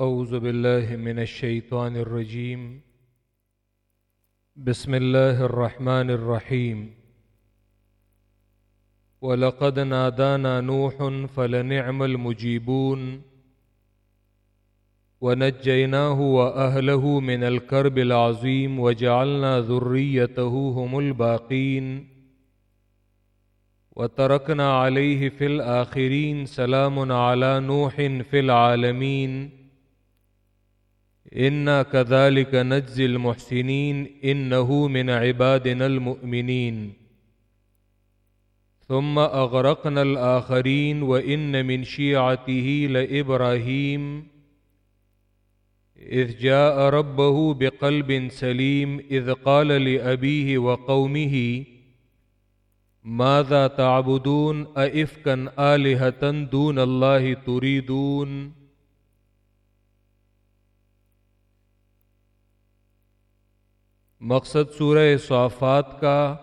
أعوذ بالله من الشيطان الرجيم بسم الله الرحمن الرحيم ولقد نادانا نوح فلنعم المجيبون ونجيناه وأهله من الكرب العظيم وجعلنا ذريته هم الباقين وتركنا عليه في الآخرين سلام على نوح في العالمين إنا كذلك نجزي المحسنين إنه من عبادنا المؤمنين. ثم أغرقنا الآخرين وإن من شيعته لإبراهيم. إذ جاء ربه بقلب سليم، إذ قال لأبيه وقومه، ماذا تعبدون؟ أئفكا آلهة دون الله تريدون؟ مقصد سورہ صافات کا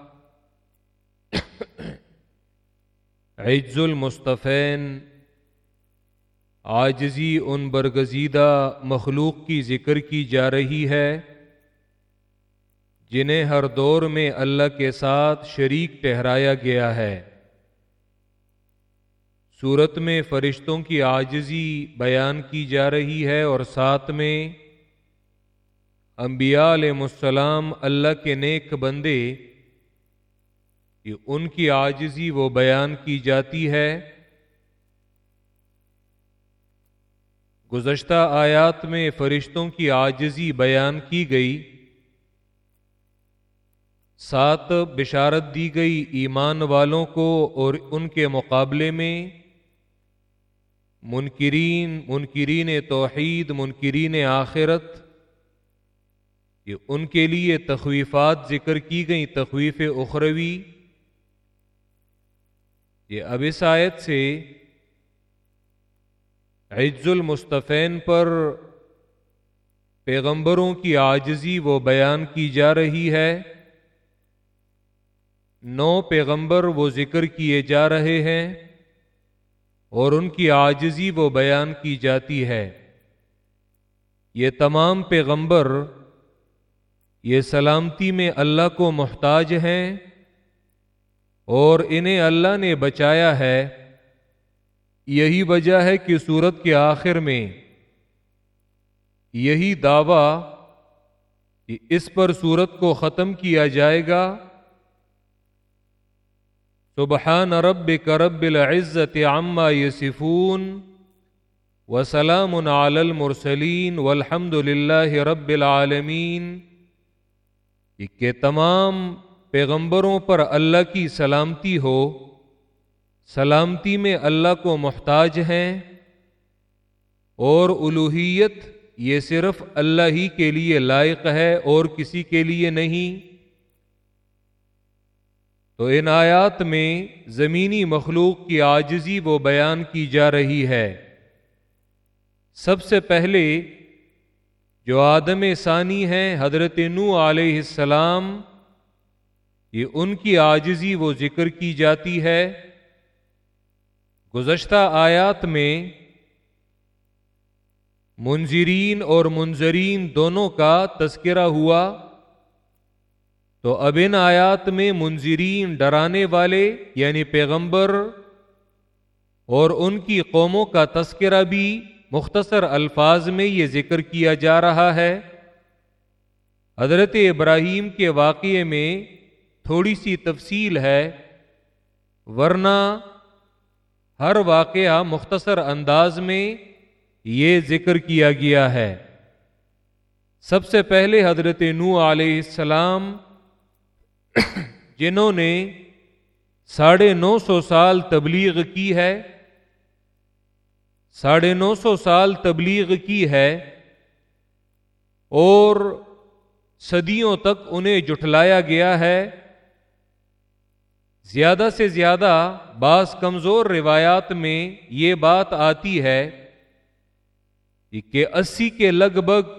عجز المصطفین آجزی ان برگزیدہ مخلوق کی ذکر کی جا رہی ہے، جنہیں ہر دور میں اللہ کے ساتھ شریک ٹہرایا گیا ہے۔ صورت میں فرشتوں کی آجزی بیان کی جا رہی ہے اور ساتھ میں انبیاء علیہ السلام اللہ کے نیک بندے کہ ان کی آجزی وہ بیان کی جاتی ہے۔ گزشتہ آیات میں فرشتوں کی آجزی بیان کی گئی۔ سات بشارت دی گئی ایمان والوں کو اور ان کے مقابلے میں۔ منکرین منکرین توحید، منکرین آخرت۔ کہ ان کے لیے تخویفات ذکر کی گئیں، تخویف اخروی۔ یہ اب اس آیت سے عز المصطفین پر پیغمبروں کی آجزی وہ بیان کی جا رہی ہے۔ نو پیغمبر وہ ذکر کیے جا رہے ہیں اور ان کی آجزی وہ بیان کی جاتی ہے۔ یہ تمام پیغمبر یہ سلامتی میں اللہ کو محتاج ہیں اور انہیں اللہ نے بچایا ہے، یہی وجہ ہے کہ سورت کے آخر میں یہی دعویٰ کہ اس پر سورت کو ختم کیا جائے گا۔ سبحان رب کرب العزت عما یسفون وسلام علی المرسلین والحمد للہ رب العالمین۔ کہ تمام پیغمبروں پر اللہ کی سلامتی ہو، سلامتی میں اللہ کو محتاج ہیں، اور الوحیت یہ صرف اللہ ہی کے لیے لائق ہے اور کسی کے لیے نہیں۔ تو ان آیات میں زمینی مخلوق کی آجزی وہ بیان کی جا رہی ہے۔ سب سے پہلے جو آدم ثانی ہیں، حضرت نو علیہ السلام، یہ ان کی آجزی وہ ذکر کی جاتی ہے۔ گزشتہ آیات میں منظرین اور منظرین دونوں کا تذکرہ ہوا۔ تو اب ان آیات میں منظرین ڈرانے والے یعنی پیغمبر اور ان کی قوموں کا تذکرہ بھی مختصر الفاظ میں یہ ذکر کیا جا رہا ہے۔ حضرت ابراہیم کے واقعے میں تھوڑی سی تفصیل ہے، ورنہ ہر واقعہ مختصر انداز میں یہ ذکر کیا گیا ہے۔ سب سے پہلے حضرت نو علیہ السلام، جنہوں نے ساڑھے نو سو سال تبلیغ کی ہے ساڑھے نو سو سال تبلیغ کی ہے اور صدیوں تک انہیں جٹلایا گیا ہے۔ زیادہ سے زیادہ بعض کمزور روایات میں یہ بات آتی ہے کہ اسی کے لگ بھگ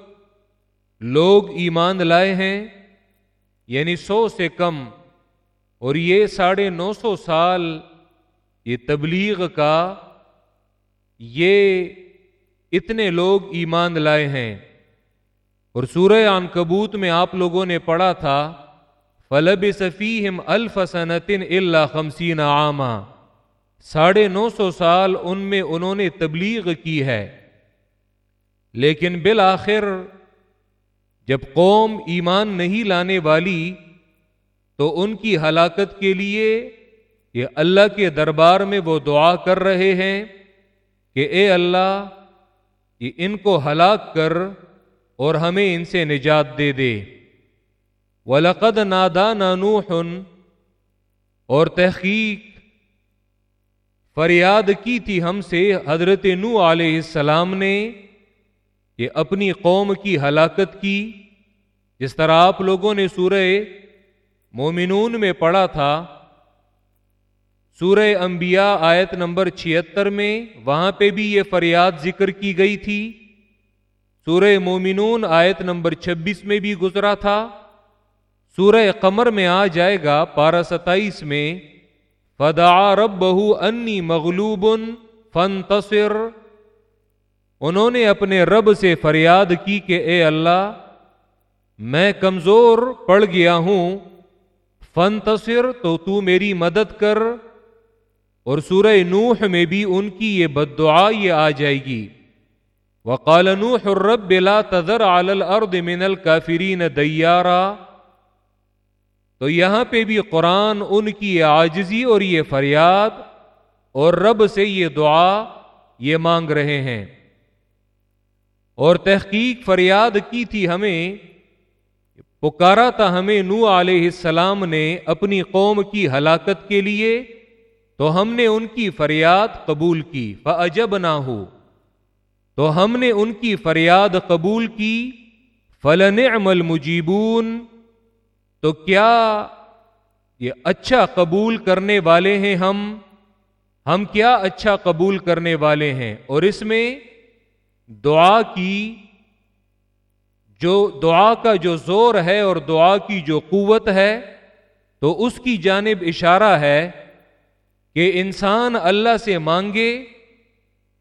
لوگ ایمان لائے ہیں یعنی سو سے کم، اور یہ ساڑھے نو سو سال یہ تبلیغ کا یہ اتنے لوگ ایمان لائے ہیں۔ اور سورہ عن کبوت میں آپ لوگوں نے پڑھا تھا فلب صفیم الفسنتن اللہ خمسین عامہ ساڑھے نو سو سال ان میں انہوں نے تبلیغ کی ہے۔ لیکن بالآخر جب قوم ایمان نہیں لانے والی، تو ان کی ہلاکت کے لیے یہ اللہ کے دربار میں وہ دعا کر رہے ہیں۔ کہ اے اللہ یہ ان کو ہلاک کر اور ہمیں ان سے نجات دے دے۔ ولقد نادا نانوح اور تحقیق فریاد کی تھی ہم سے حضرت نو علیہ السلام نے کہ اپنی قوم کی ہلاکت کی۔ جس طرح آپ لوگوں نے سورہ مومنون میں پڑھا تھا سورہ انبیاء آیت نمبر چھتر میں وہاں پہ بھی یہ فریاد ذکر کی گئی تھی۔ سورہ مومنون آیت نمبر چھبیس میں بھی گزرا تھا۔ سورہ قمر میں آ جائے گا پارہ ستائیس میں۔ فدا رب بہو انی مغلوب فن تصر انہوں نے اپنے رب سے فریاد کی کہ اے اللہ، میں کمزور پڑ گیا ہوں۔ فن تصر تو تو میری مدد کر۔ اور سورہ نوح میں بھی ان کی یہ بد دعا یہ آ جائے گی۔ وقال نوح الرب لا تذر على الارض من الكافرین دیارا۔ تو یہاں پہ بھی قرآن ان کی آجزی اور یہ فریاد اور رب سے یہ دعا یہ مانگ رہے ہیں۔ اور تحقیق فریاد کی تھی ہمیں، پکارا تھا ہمیں نو علیہ السلام نے اپنی قوم کی ہلاکت کے لیے۔ تو ہم نے ان کی فریاد قبول کی فجب نہ ہو تو ہم نے ان کی فریاد قبول کی فلن عمل مجیبون تو کیا یہ اچھا قبول کرنے والے ہیں ہم؟ ہم کیا اچھا قبول کرنے والے ہیں؟ اور اس میں دعا کی، جو دعا کا جو زور ہے اور دعا کی جو قوت ہے، تو اس کی جانب اشارہ ہے۔ کہ انسان اللہ سے مانگے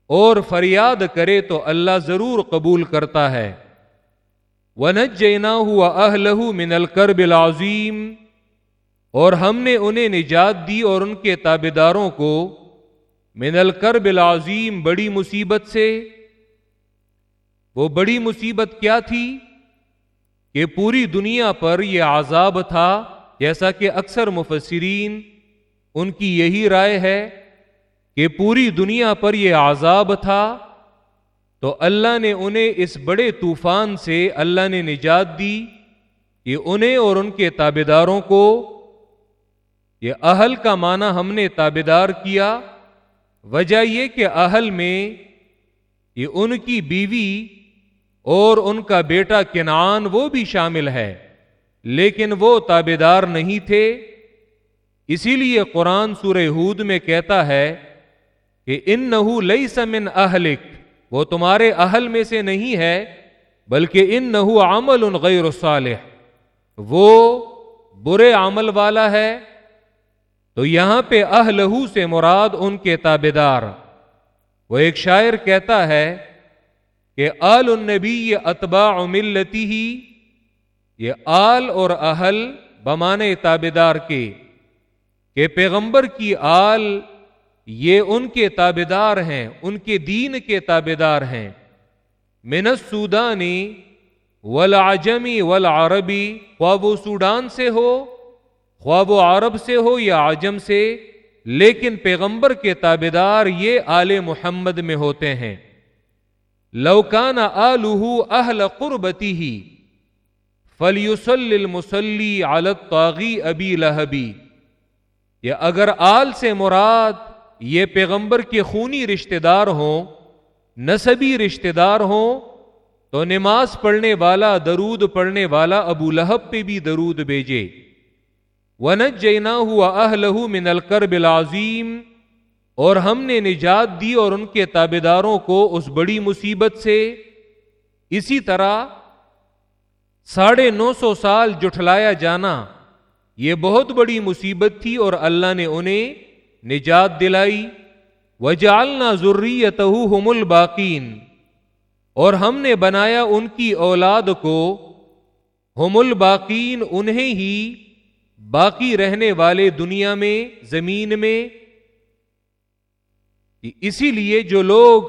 اور فریاد کرے تو اللہ ضرور قبول کرتا ہے۔ ونج جینا ہوا اہلہ من الکرب العظیم اور ہم نے انہیں نجات دی اور ان کے تابے داروں کو من الکرب العظیم بڑی مصیبت سے۔ وہ بڑی مصیبت کیا تھی؟ کہ پوری دنیا پر یہ عذاب تھا، جیسا کہ اکثر مفسرین ان کی یہی رائے ہے کہ پوری دنیا پر یہ عذاب تھا، تو اللہ نے انہیں اس بڑے طوفان سے اللہ نے نجات دی یہ انہیں اور ان کے تابے داروں کو یہ اہل کا معنی ہم نے تابے دار کیا، وجہ یہ کہ اہل میں یہ ان کی بیوی اور ان کا بیٹا کنعان وہ بھی شامل ہے، لیکن وہ تابے دار نہیں تھے۔ اسی لیے قرآن سورہ ہود میں کہتا ہے کہ ان نحو لئی سمن اہلک، وہ تمہارے اہل میں سے نہیں ہے، بلکہ ان نحو عمل ان غیر صالح، وہ برے عمل والا ہے۔ تو یہاں پہ اہلہو سے مراد ان کے تابے دار وہ ایک شاعر کہتا ہے کہ آل النبی یہ اتباع ملتی ہی، یہ آل اور اہل بمانے تابے دار کے۔ کہ پیغمبر کی آل یہ ان کے تابے دار ہیں، ان کے دین کے تابے دار ہیں۔ منت سودانی ولعجمی ولعربی خواب و سوڈان سے ہو خواب و عرب سے ہو یا عجم سے، لیکن پیغمبر کے تابے دار یہ آل محمد میں ہوتے ہیں۔ لوکان آلہ اہل قربتی ہی فلیسل المسلی عالت طاغی ابی لہبی۔ یا اگر آل سے مراد یہ پیغمبر کے خونی رشتہ دار ہوں نصبی رشتہ دار ہوں، تو نماز پڑھنے والا، درود پڑھنے والا ابو لہب پہ بھی درود بھیجے۔ ونج جینا ہوا اہلہ من الکرب العظیم اور ہم نے نجات دی اور ان کے تابے داروں کو اس بڑی مصیبت سے۔ اسی طرح ساڑھے نو سو سال جٹلایا جانا۔ یہ بہت بڑی مصیبت تھی اور اللہ نے انہیں نجات دلائی۔ وجالنا ضروری الباقین اور ہم نے بنایا ان کی اولاد کو ہم الباقین، انہیں ہی باقی رہنے والے دنیا میں، زمین میں۔ اسی لیے جو لوگ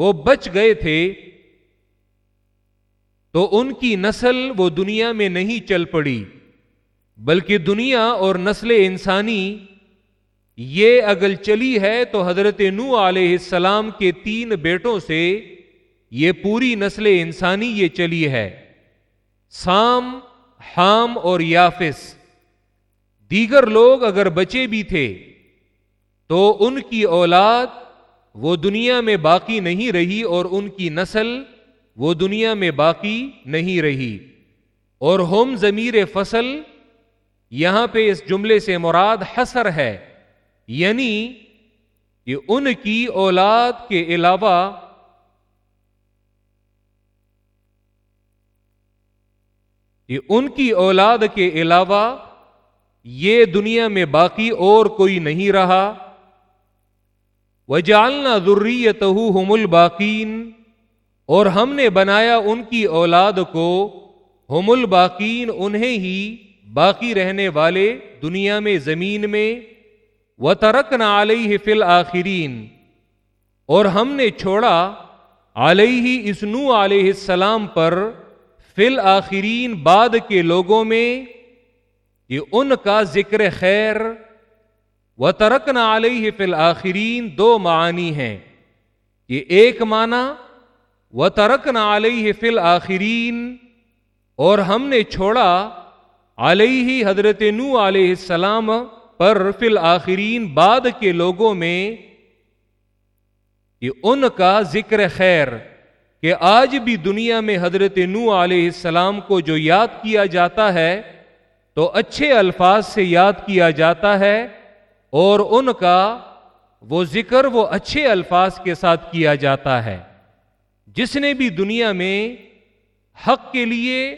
وہ بچ گئے تھے، تو ان کی نسل وہ دنیا میں نہیں چل پڑی۔ بلکہ دنیا اور نسل انسانی، یہ اگر چلی ہے تو حضرت نو علیہ السلام کے تین بیٹوں سے یہ پوری نسل انسانی یہ چلی ہے۔ سام، حام اور یافس۔ دیگر لوگ اگر بچے بھی تھے، تو ان کی اولاد وہ دنیا میں باقی نہیں رہی اور ان کی نسل وہ دنیا میں باقی نہیں رہی۔ اور ہوم ضمیر فصل یہاں پہ اس جملے سے مراد حسر ہے یعنی کہ ان کی اولاد کے علاوہ یہ ان کی اولاد کے علاوہ یہ دنیا میں باقی اور کوئی نہیں رہا۔ وہ جالنا ضروریت ہم الباقین اور ہم نے بنایا ان کی اولاد کو، ہم الباقین انہیں ہی باقی رہنے والے دنیا میں زمین میں و ترک نہ علیہ فل آخرین اور ہم نے چھوڑا علیہ اسنو علیہ السلام پر فل آخرین بعد کے لوگوں میں یہ ان کا ذکر خیر۔ و ترک نہ علیہ فل آخرین دو معنی ہیں۔ یہ ایک معنی و ترک نہ علیہ فل آخرین اور ہم نے چھوڑا علیہ حضرت نو علیہ السلام پر فل آخرین بعد کے لوگوں میں یہ ان کا ذکر خیر کہ آج بھی دنیا میں حضرت نو علیہ السلام کو جو یاد کیا جاتا ہے، تو اچھے الفاظ سے یاد کیا جاتا ہے اور ان کا وہ ذکر وہ اچھے الفاظ کے ساتھ کیا جاتا ہے۔ جس نے بھی دنیا میں حق کے لیے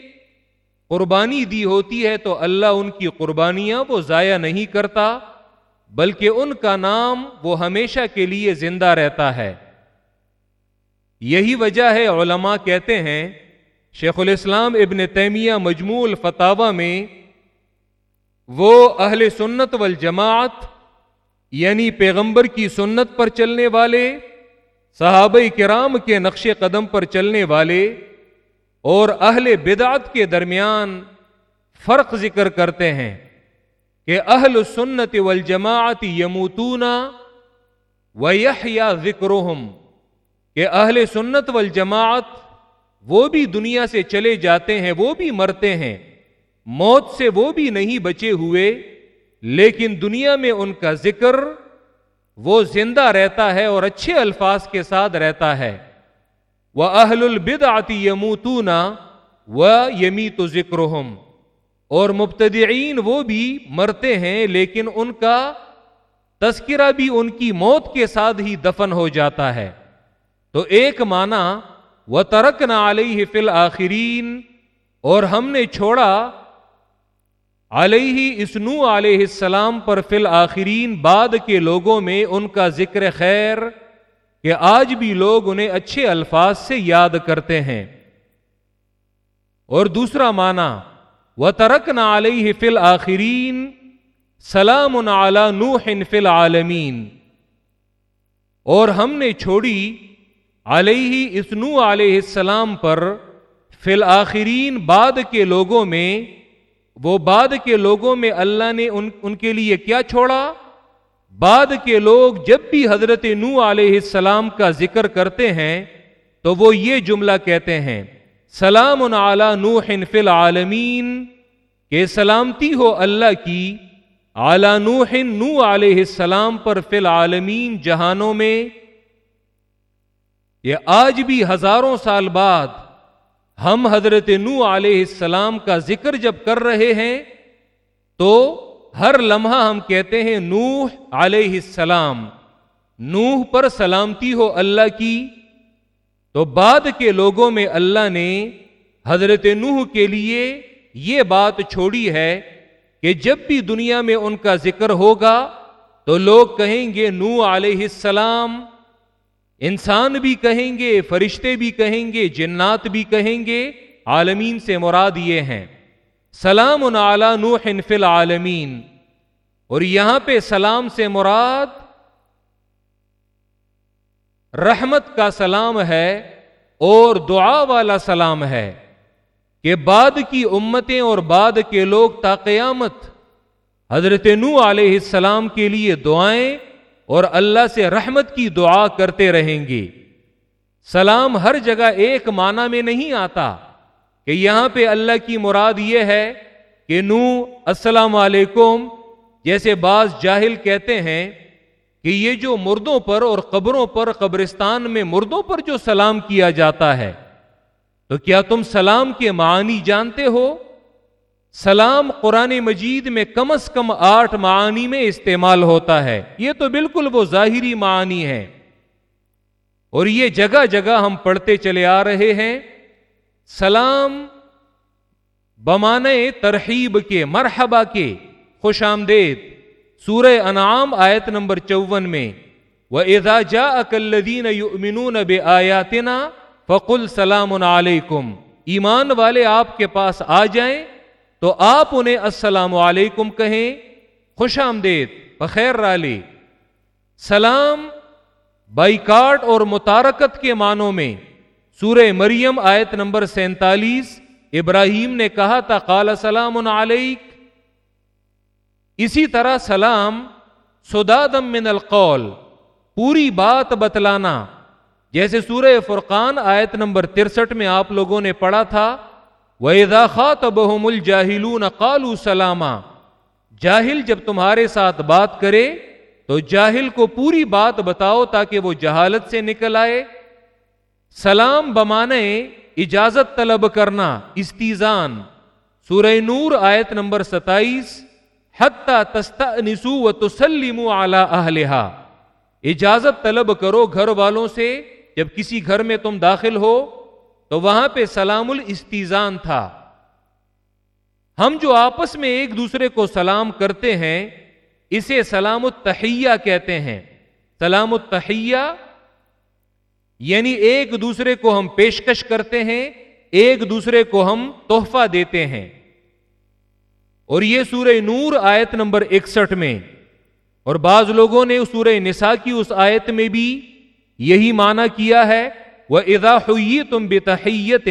قربانی دی ہوتی ہے تو اللہ ان کی قربانیاں وہ ضائع نہیں کرتا، بلکہ ان کا نام وہ ہمیشہ کے لیے زندہ رہتا ہے۔ یہی وجہ ہے علماء کہتے ہیں، شیخ الاسلام ابن تیمیہ مجموع الفتاوہ میں وہ اہل سنت والجماعت یعنی پیغمبر کی سنت پر چلنے والے، صحابہ کرام کے نقش قدم پر چلنے والے اور اہل بدعت کے درمیان فرق ذکر کرتے ہیں کہ اہل سنت والجماعت یموتون و یا ذکر کہ اہل سنت والجماعت وہ بھی دنیا سے چلے جاتے ہیں، وہ بھی مرتے ہیں، موت سے وہ بھی نہیں بچے ہوئے، لیکن دنیا میں ان کا ذکر وہ زندہ رہتا ہے اور اچھے الفاظ کے ساتھ رہتا ہے۔ وہ اہل البد آتی یموتون و یمی تو ذکر اور مبتدعین وہ بھی مرتے ہیں، لیکن ان کا تذکرہ بھی ان کی موت کے ساتھ ہی دفن ہو جاتا ہے۔ تو ایک معنی وہ ترک نہ علیہ فل آخرین اور ہم نے چھوڑا علیہ اسنو علیہ السلام پر فل آخرین بعد کے لوگوں میں ان کا ذکر خیر۔ کہ آج بھی لوگ انہیں اچھے الفاظ سے یاد کرتے ہیں۔ اور دوسرا معنی و ترک نہ علیہ فل آخرین سلام اعلی نوح فل عالمین اور ہم نے چھوڑی علیہ اسنو علیہ السلام پر فل آخرین بعد کے لوگوں میں۔ وہ بعد کے لوگوں میں اللہ نے ان ان کے لیے کیا چھوڑا؟ بعد کے لوگ جب بھی حضرت نو علیہ السلام کا ذکر کرتے ہیں، تو وہ یہ جملہ کہتے ہیں، سلام اعلی نو فی العالمین، کہ سلامتی ہو اللہ کی اعلی نوح نو علیہ السلام پر فی العالمین جہانوں میں۔ یہ آج بھی ہزاروں سال بعد ہم حضرت نو علیہ السلام کا ذکر جب کر رہے ہیں، تو ہر لمحہ ہم کہتے ہیں نوح علیہ السلام، نوح پر سلامتی ہو اللہ کی۔ تو بعد کے لوگوں میں اللہ نے حضرت نوح کے لیے یہ بات چھوڑی ہے کہ جب بھی دنیا میں ان کا ذکر ہوگا تو لوگ کہیں گے نو علیہ السلام، انسان بھی کہیں گے، فرشتے بھی کہیں گے، جنات بھی کہیں گے، عالمین سے مراد یہ ہیں۔ سلام علی نوح فی العالمین اور یہاں پہ سلام سے مراد رحمت کا سلام ہے اور دعا والا سلام ہے کہ بعد کی امتیں اور بعد کے لوگ تا قیامت حضرت نو علیہ السلام کے لیے دعائیں اور اللہ سے رحمت کی دعا کرتے رہیں گے۔ سلام ہر جگہ ایک معنی میں نہیں آتا۔ کہ یہاں پہ اللہ کی مراد یہ ہے کہ نو، السلام علیکم، جیسے بعض جاہل کہتے ہیں کہ یہ جو مردوں پر اور قبروں پر، قبرستان میں مردوں پر جو سلام کیا جاتا ہے، تو کیا تم سلام کے معنی جانتے ہو؟ سلام قرآن مجید میں کم از کم آٹھ معانی میں استعمال ہوتا ہے۔ یہ تو بالکل وہ ظاہری معنی ہے اور یہ جگہ جگہ ہم پڑھتے چلے آ رہے ہیں۔ سلام بمانے ترحیب کے، مرحبا کے، خوش آمدید۔ سورہ انعام آیت نمبر چون میں وہ ادا جا اکلدین یؤمنون بے آیاتنا فقل سلام علیکم ایمان والے آپ کے پاس آ جائیں تو آپ انہیں السلام علیکم کہیں۔ خوش آمدید، بخیر رالی۔ سلام بائیکاٹ اور متارکت کے معنوں میں۔ سورہ مریم آیت نمبر سینتالیس، ابراہیم نے کہا تھا، قال سلام علیک۔ اسی طرح سلام سدادم من القول، پوری بات بتلانا۔ جیسے سورہ فرقان آیت نمبر ترسٹھ میں آپ لوگوں نے پڑھا تھا، وَإِذَا خَاطَبَهُمُ الْجَاهِلُونَ قَالُوا سَلَامًا۔ جاہل جب تمہارے ساتھ بات کرے، تو جاہل کو پوری بات بتاؤ تاکہ وہ جہالت سے نکل آئے۔ سلام بمانے، اجازت طلب کرنا، استیزان۔ سورہ نور آیت نمبر ستائیس، حتی تستأنسو و تسلیمو علی اہلہا۔ اجازت طلب کرو گھر والوں سے، جب کسی گھر میں تم داخل ہو، تو وہاں پہ سلام الاستیزان تھا۔ ہم جو آپس میں ایک دوسرے کو سلام کرتے ہیں، اسے سلام التحیہ کہتے ہیں۔ سلام التحیہ یعنی ایک دوسرے کو ہم پیشکش کرتے ہیں، ایک دوسرے کو ہم تحفہ دیتے ہیں۔ اور یہ سورہ نور آیت نمبر اکسٹھ میں، اور بعض لوگوں نے سورہ نساء کی اس آیت میں بھی یہی معنی کیا ہے وہ ادا ہوئی تم بے تحیت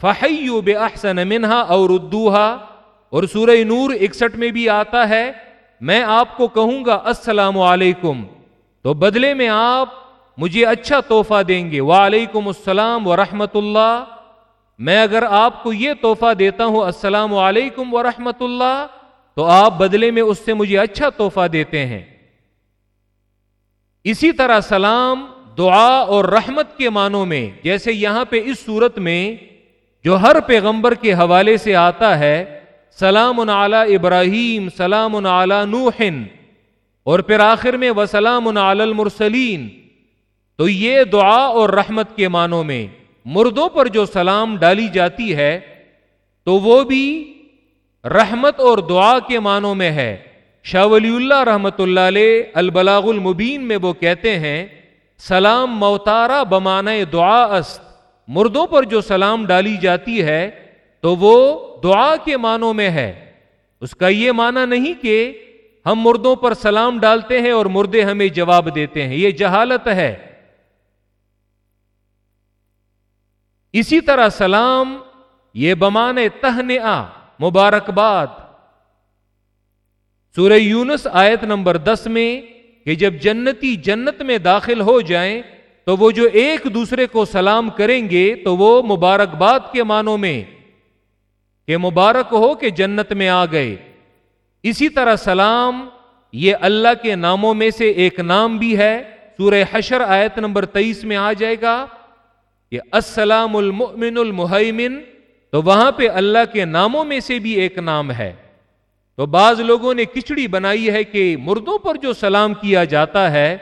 فہیو بے احسن منہا اور ادوہا اور سورہ نور اکسٹھ میں بھی آتا ہے، میں آپ کو کہوں گا السلام علیکم۔ تو بدلے میں آپ مجھے اچھا تحفہ دیں گے۔ وعلیکم السلام ورحمۃ اللہ۔ میں اگر آپ کو یہ تحفہ دیتا ہوں، السلام علیکم ورحمۃ اللہ، تو آپ بدلے میں اس سے مجھے اچھا تحفہ دیتے ہیں۔ اسی طرح سلام، دعا اور رحمت کے معنوں میں، جیسے یہاں پہ اس صورت میں جو ہر پیغمبر کے حوالے سے آتا ہے، سلام علی ابراہیم، سلام علی نوح، اور پھر آخر میں وسلام علی المرسلین۔ تو یہ دعا اور رحمت کے معنوں میں مردوں پر جو سلام ڈالی جاتی ہے، تو وہ بھی رحمت اور دعا کے معنوں میں ہے۔ شاہ ولی اللہ رحمت اللہ علیہ البلاغ المبین میں وہ کہتے ہیں، سلام موتارا بمانے دعا است۔ مردوں پر جو سلام ڈالی جاتی ہے، تو وہ دعا کے معنوں میں ہے۔ اس کا یہ معنی نہیں کہ ہم مردوں پر سلام ڈالتے ہیں اور مردے ہمیں جواب دیتے ہیں، یہ جہالت ہے۔ اسی طرح سلام، یہ بمان تہن مبارکباد سورہ یونس آیت نمبر دس میں کہ جب جنتی جنت میں داخل ہو جائیں، تو وہ جو ایک دوسرے کو سلام کریں گے، تو وہ مبارکباد کے معنوں میں کہ مبارک ہو کہ جنت میں آ گئے۔ اسی طرح سلام، یہ اللہ کے ناموں میں سے ایک نام بھی ہے۔ سورہ حشر آیت نمبر تیئیس میں آ جائے گا۔ کہ السلام المؤمن المحیمن تو وہاں پہ اللہ کے ناموں میں سے بھی ایک نام ہے۔ تو بعض لوگوں نے کچڑی بنائی ہے کہ مردوں پر جو سلام کیا جاتا ہے،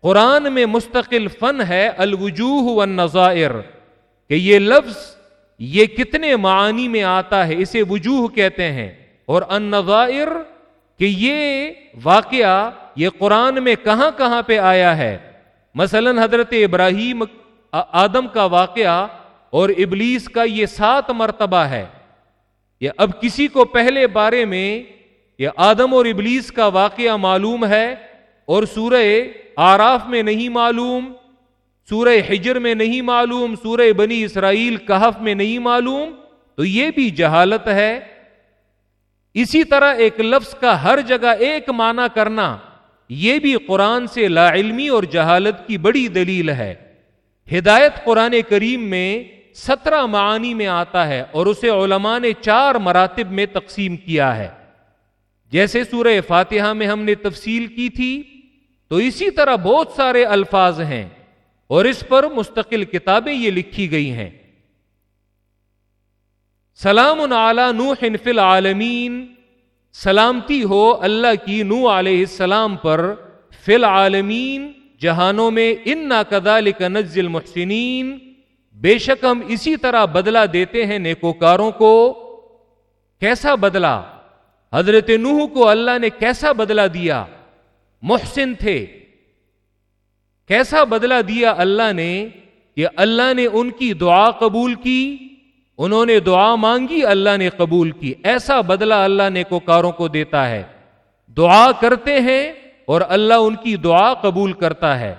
قرآن میں مستقل فن ہے الوجوہ والنظائر، کہ یہ لفظ یہ کتنے معانی میں آتا ہے، اسے وجوہ کہتے ہیں۔ اور النظائر، کہ یہ واقعہ، یہ قرآن میں کہاں کہاں پہ آیا ہے۔ مثلا حضرت ابراہیم آدم کا واقعہ اور ابلیس کا یہ سات مرتبہ ہے۔ یا اب کسی کو پہلے بارے میں یہ آدم اور ابلیس کا واقعہ معلوم ہے اور سورہ آراف میں نہیں معلوم، سورہ ہجر میں نہیں معلوم، سورہ بنی اسرائیل کہف میں نہیں معلوم۔ تو یہ بھی جہالت ہے۔ اسی طرح ایک لفظ کا ہر جگہ ایک معنی کرنا، یہ بھی قرآن سے لا علمی اور جہالت کی بڑی دلیل ہے۔ ہدایت قرآن کریم میں سترہ معانی میں آتا ہے اور اسے علماء نے چار مراتب میں تقسیم کیا ہے۔ جیسے سورہ فاتحہ میں ہم نے تفصیل کی تھی، تو اسی طرح بہت سارے الفاظ ہیں اور اس پر مستقل کتابیں یہ لکھی گئی ہیں۔ سلام علی نوح فی العالمین، سلامتی ہو اللہ کی نو علیہ السلام پر، فی العالمین جہانوں میں ان نا کدال نزل محسنین بے شک ہم اسی طرح بدلہ دیتے ہیں نیکوکاروں کو۔ کیسا بدلہ؟ حضرت نوح کو اللہ نے کیسا بدلہ دیا؟ محسن تھے۔ کیسا بدلہ دیا اللہ نے کہ اللہ نے ان کی دعا قبول کی؟ انہوں نے دعا مانگی، اللہ نے قبول کی۔ ایسا بدلہ اللہ نے کو دیتا ہے۔ دعا کرتے ہیں اور اللہ ان کی دعا قبول کرتا ہے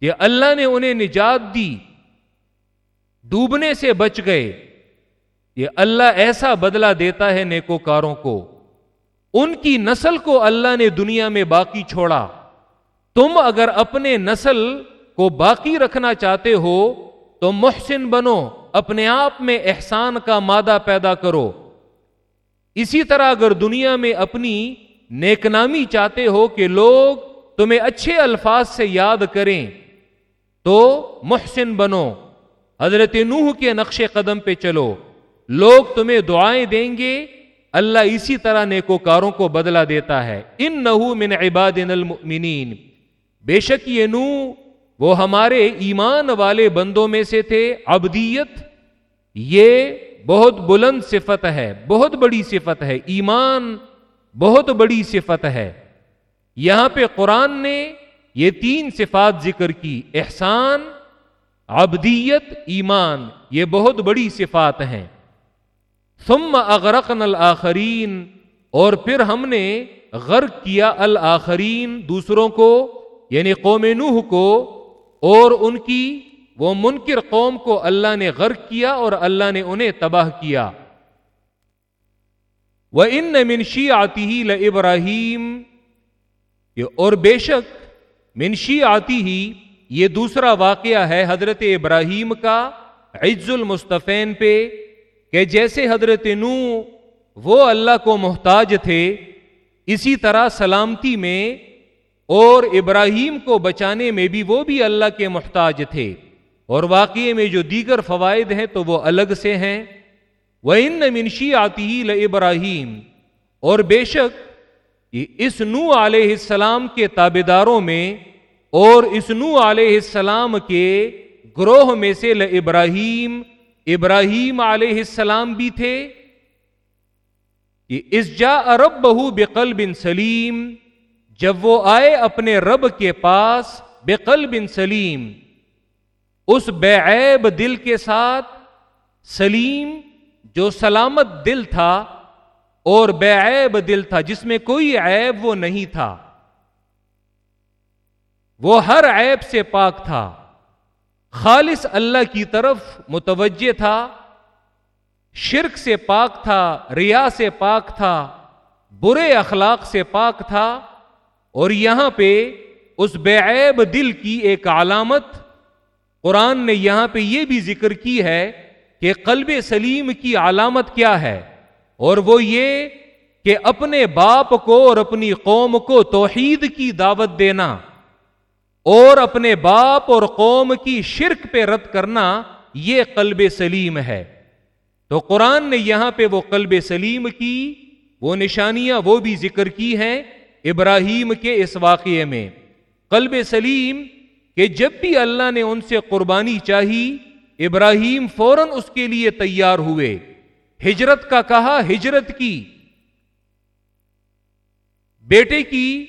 یہ اللہ نے انہیں نجات دی، ڈوبنے سے بچ گئے۔ یہ اللہ ایسا بدلہ دیتا ہے نیکوکاروں کو۔ ان کی نسل کو اللہ نے دنیا میں باقی چھوڑا۔ تم اگر اپنے نسل کو باقی رکھنا چاہتے ہو، تو محسن بنو، اپنے آپ میں احسان کا مادہ پیدا کرو۔ اسی طرح اگر دنیا میں اپنی نیک نامی چاہتے ہو کہ لوگ تمہیں اچھے الفاظ سے یاد کریں، تو محسن بنو، حضرت نوح کے نقش قدم پہ چلو۔ لوگ تمہیں دعائیں دیں گے، اللہ اسی طرح نیکوکاروں کو بدلہ دیتا ہے۔ ان نحو من عباد المؤمنین۔ بے شک یہ نو وہ ہمارے ایمان والے بندوں میں سے تھے۔ ابدیت یہ بہت بلند صفت ہے، بہت بڑی صفت ہے۔ ایمان بہت بڑی صفت ہے۔ یہاں پہ قرآن نے یہ تین صفات ذکر کی، احسان ابدیت ایمان، یہ بہت بڑی صفات ہیں۔ ثم اغرقن الآخرین، اور پھر ہم نے غرق کیا الآخرین دوسروں کو یعنی قوم نوح کو، اور ان کی وہ منکر قوم کو اللہ نے غرق کیا اور اللہ نے انہیں تباہ کیا۔ وہ ان منشی آتی ہی ابراہیم اور بے شک منشی آتی ہی یہ دوسرا واقعہ ہے حضرت ابراہیم کا عز المصطفین پہ کہ جیسے حضرت نو وہ اللہ کو محتاج تھے، اسی طرح سلامتی میں اور ابراہیم کو بچانے میں بھی وہ بھی اللہ کے محتاج تھے۔ اور واقعے میں جو دیگر فوائد ہیں تو وہ الگ سے ہیں۔ وہ ان منشی آتی ہی ابراہیم اور بے شک اس نو علیہ السلام کے تابے داروں میں اور اس نو علیہ السلام کے گروہ میں سے ابراہیم ابراہیم علیہ السلام بھی تھے اس جا ارب بہو بقل بن سلیم۔ جب وہ آئے اپنے رب کے پاس بقل بن سلیم، اس بے عیب دل کے ساتھ سلیم جو سلامت دل تھا اور بے عیب دل تھا، جس میں کوئی عیب وہ نہیں تھا۔ وہ ہر عیب سے پاک تھا۔ خالص اللہ کی طرف متوجہ تھا۔ شرک سے پاک تھا، ریا سے پاک تھا، برے اخلاق سے پاک تھا۔ اور یہاں پہ اس بے عیب دل کی ایک علامت قرآن نے یہاں پہ یہ بھی ذکر کی ہے۔ کہ قلب سلیم کی علامت کیا ہے اور وہ یہ کہ اپنے باپ کو اور اپنی قوم کو توحید کی دعوت دینا اور اپنے باپ اور قوم کی شرک پہ رد کرنا یہ قلب سلیم ہے۔ تو قرآن نے یہاں پہ وہ قلب سلیم کی، وہ نشانیاں وہ بھی ذکر کی ہیں ابراہیم کے اس واقعے میں۔ قلب سلیم کہ جب بھی اللہ نے ان سے قربانی چاہی ابراہیم فوراً اس کے لیے تیار ہوئے۔ ہجرت کا کہا، ہجرت کی۔ بیٹے کی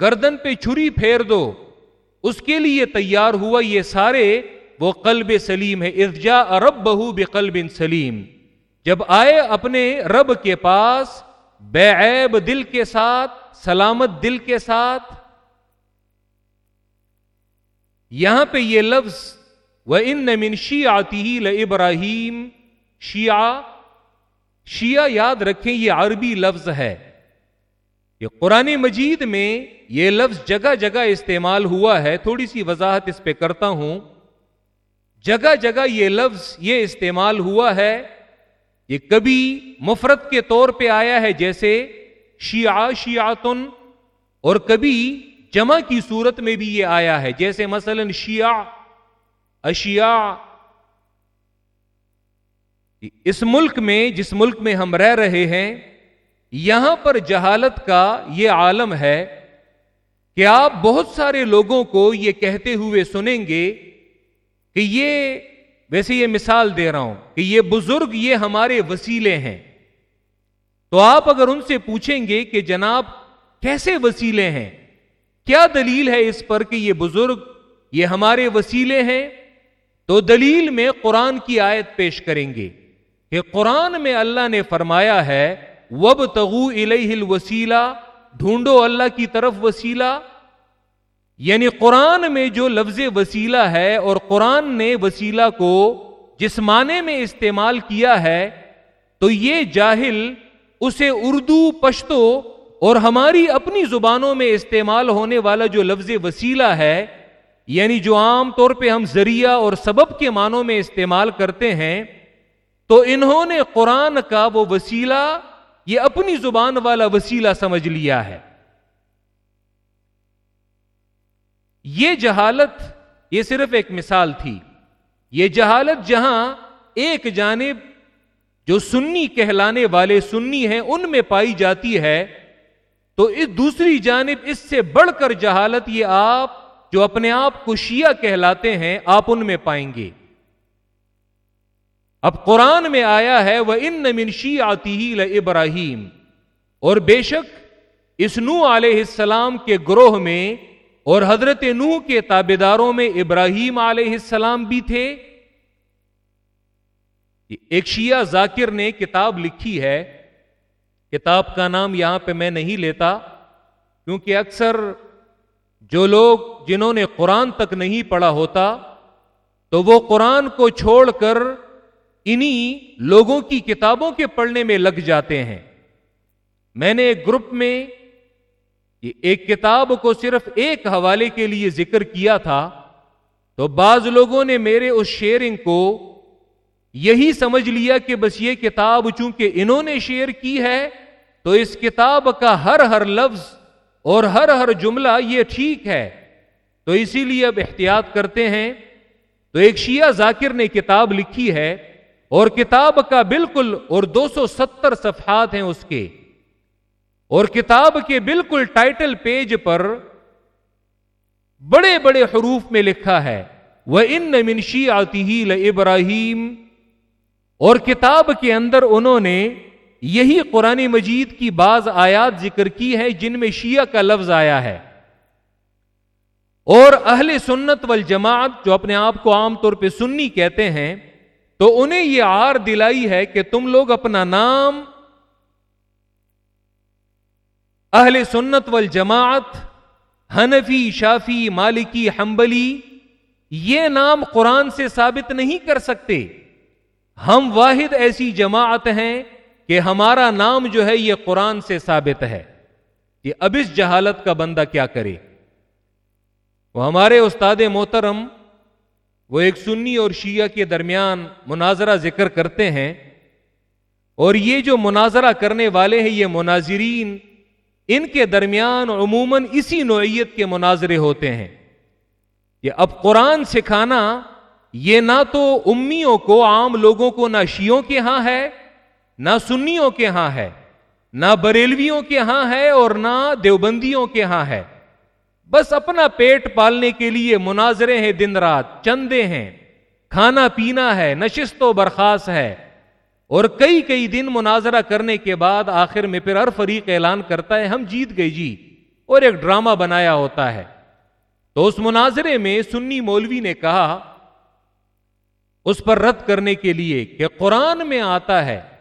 گردن پہ چھری پھیر دو، اس کے لیے تیار ہوا یہ سارے۔ وہ قلب سلیم ہے۔ ارجا ارب بہو بقلب سلیم۔ جب آئے اپنے رب کے پاس بے عیب دل کے ساتھ، سلامت دل کے ساتھ۔ یہاں پہ یہ لفظ وہ ان منشی آتی ابراہیم شیعہ شیعہ یاد رکھیں، یہ عربی لفظ ہے۔ یہ قرآن مجید میں یہ لفظ جگہ جگہ استعمال ہوا ہے، تھوڑی سی وضاحت اس پہ کرتا ہوں۔ جگہ جگہ یہ لفظ یہ استعمال ہوا ہے، یہ کبھی مفرت کے طور پہ آیا ہے، جیسے شیعہ شیعتن، اور کبھی جمع کی صورت میں بھی یہ آیا ہے۔ جیسے مثلا شیعہ اشیاء۔ اس ملک میں، جس ملک میں ہم رہ رہے ہیں، یہاں پر جہالت کا یہ عالم ہے۔ کہ آپ بہت سارے لوگوں کو یہ کہتے ہوئے سنیں گے کہ یہ، ویسے یہ مثال دے رہا ہوں، کہ یہ بزرگ، یہ ہمارے وسیلے ہیں۔ تو آپ اگر ان سے پوچھیں گے کہ جناب، کیسے وسیلے ہیں؟ کیا دلیل ہے اس پر کہ یہ بزرگ، یہ ہمارے وسیلے ہیں؟ تو دلیل میں قرآن کی آیت پیش کریں گے کہ قرآن میں اللہ نے فرمایا ہے وب تغو الوسیلہ ڈھونڈو اللہ کی طرف وسیلہ۔ یعنی قرآن میں جو لفظ وسیلہ ہے اور قرآن نے وسیلہ کو جس معنی میں استعمال کیا ہے، تو یہ جاہل اسے اردو، پشتو اور ہماری اپنی زبانوں میں استعمال ہونے والا جو لفظ وسیلہ ہے یعنی جو عام طور پہ ہم ذریعہ اور سبب کے معنوں میں استعمال کرتے ہیں، تو انہوں نے قرآن کا وہ وسیلہ، یہ اپنی زبان والا وسیلہ سمجھ لیا ہے۔ یہ جہالت، یہ صرف ایک مثال تھی۔ یہ جہالت جہاں ایک جانب جو سنی کہلانے والے سنی ہیں، ان میں پائی جاتی ہے، تو اس دوسری جانب اس سے بڑھ کر جہالت، یہ آپ جو اپنے آپ کو شیعہ کہلاتے ہیں، آپ ان میں پائیں گے۔ اب قرآن میں آیا ہے وہ ان منشی آتی ابراہیم اور بے شک، اس نو علیہ السلام کے گروہ میں اور حضرت نو کے تابے داروں میں ابراہیم علیہ السلام بھی تھے۔ ایک شیعہ ذاکر نے کتاب لکھی ہے۔ کتاب کا نام یہاں پہ میں نہیں لیتا، کیونکہ اکثر جو لوگ جنہوں نے قرآن تک نہیں پڑھا ہوتا، تو وہ قرآن کو چھوڑ کر انہی لوگوں کی کتابوں کے پڑھنے میں لگ جاتے ہیں۔ میں نے ایک گروپ میں ایک کتاب کو صرف ایک حوالے کے لیے ذکر کیا تھا، تو بعض لوگوں نے میرے اس شیئرنگ کو یہی سمجھ لیا کہ بس یہ کتاب چونکہ انہوں نے شیئر کی ہے، تو اس کتاب کا ہر ہر لفظ اور ہر ہر جملہ یہ ٹھیک ہے۔ تو اسی لیے اب احتیاط کرتے ہیں۔ تو ایک شیعہ ذاکر نے کتاب لکھی ہے اور کتاب کا بالکل اور دو سو ستر صفحات ہیں اس کے۔ اور کتاب کے بالکل ٹائٹل پیج پر بڑے بڑے حروف میں لکھا ہے۔ وہ ان منشی آتی ہی ابراہیم اور کتاب کے اندر انہوں نے یہی قرآن مجید کی بعض آیات ذکر کی ہے جن میں شیعہ کا لفظ آیا ہے۔ اور اہل سنت والجماعت جو اپنے آپ کو عام طور پہ سنی کہتے ہیں، تو انہیں یہ آر دلائی ہے کہ تم لوگ اپنا نام اہل سنت والجماعت، حنفی، شافی، مالکی، حنبلی، یہ نام قرآن سے ثابت نہیں کر سکتے۔ ہم واحد ایسی جماعت ہیں کہ ہمارا نام جو ہے یہ قرآن سے ثابت ہے یہ اب اس جہالت کا بندہ کیا کرے؟ وہ ہمارے استاد محترم، وہ ایک سنی اور شیعہ کے درمیان مناظرہ ذکر کرتے ہیں اور یہ جو مناظرہ کرنے والے ہیں، یہ مناظرین، ان کے درمیان عموماً اسی نوعیت کے مناظرے ہوتے ہیں کہ اب قرآن سکھانا یہ نہ تو امیوں کو، عام لوگوں کو، نہ شیوں کے ہاں ہے نہ سنیوں کے ہاں ہے، نہ بریلویوں کے ہاں ہے اور نہ دیوبندیوں کے ہاں ہے۔ بس اپنا پیٹ پالنے کے لیے مناظرے ہیں دن رات، چندے ہیں۔ کھانا پینا ہے، نشست و برخاست ہے۔ اور کئی کئی دن مناظرہ کرنے کے بعد آخر میں پھر ہر فریق اعلان کرتا ہے، ہم جیت گئے جی۔ اور ایک ڈرامہ بنایا ہوتا ہے۔ تو اس مناظرے میں سنی مولوی نے کہا، اس پر رد کرنے کے لیے کہ قرآن میں آتا ہے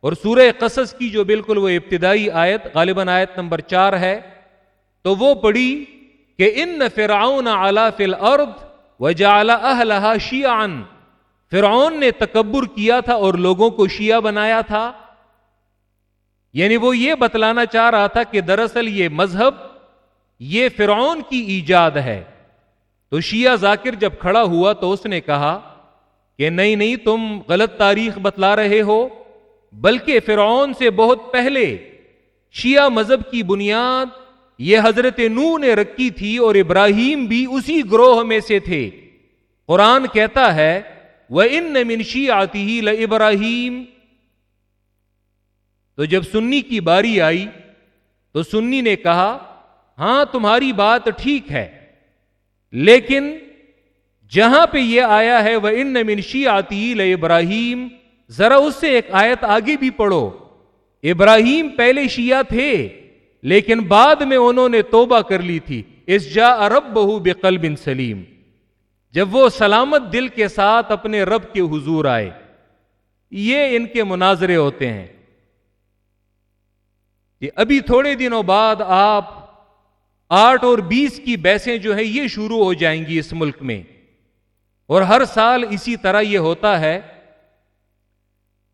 اور سورہ قصص کی جو بالکل وہ ابتدائی آیت، غالباً آیت نمبر چار ہے، تو وہ پڑھی کہ ان فرعون علا فی الارض وجعل اہلہا شیعن فرعون نے تکبر کیا تھا اور لوگوں کو شیعہ بنایا تھا۔ یعنی وہ یہ بتلانا چاہ رہا تھا کہ دراصل یہ مذہب، یہ فرعون کی ایجاد ہے۔ تو شیعہ ذاکر جب کھڑا ہوا تو اس نے کہا کہ نہیں نہیں، تم غلط تاریخ بتلا رہے ہو۔ بلکہ فرعون سے بہت پہلے شیعہ مذہب کی بنیاد یہ حضرت نو نے رکھی تھی اور ابراہیم بھی اسی گروہ میں سے تھے۔ قرآن کہتا ہے وہ ان منشی آتی ہی ابراہیم تو جب سنی کی باری آئی، تو سنی نے کہا ہاں تمہاری بات ٹھیک ہے، لیکن جہاں پہ یہ آیا ہے وہ ان منشی آتی ابراہیم ذرا اس سے ایک آیت آگے بھی پڑھو۔ ابراہیم پہلے شیعہ تھے، لیکن بعد میں انہوں نے توبہ کر لی تھی۔ اس جا ارب بہو بے بن سلیم۔ جب وہ سلامت دل کے ساتھ اپنے رب کے حضور آئے۔ یہ ان کے مناظرے ہوتے ہیں۔ کہ ابھی تھوڑے دنوں بعد آپ آٹھ اور بیس کی بیسیں جو ہے یہ شروع ہو جائیں گی اس ملک میں۔ اور ہر سال اسی طرح یہ ہوتا ہے۔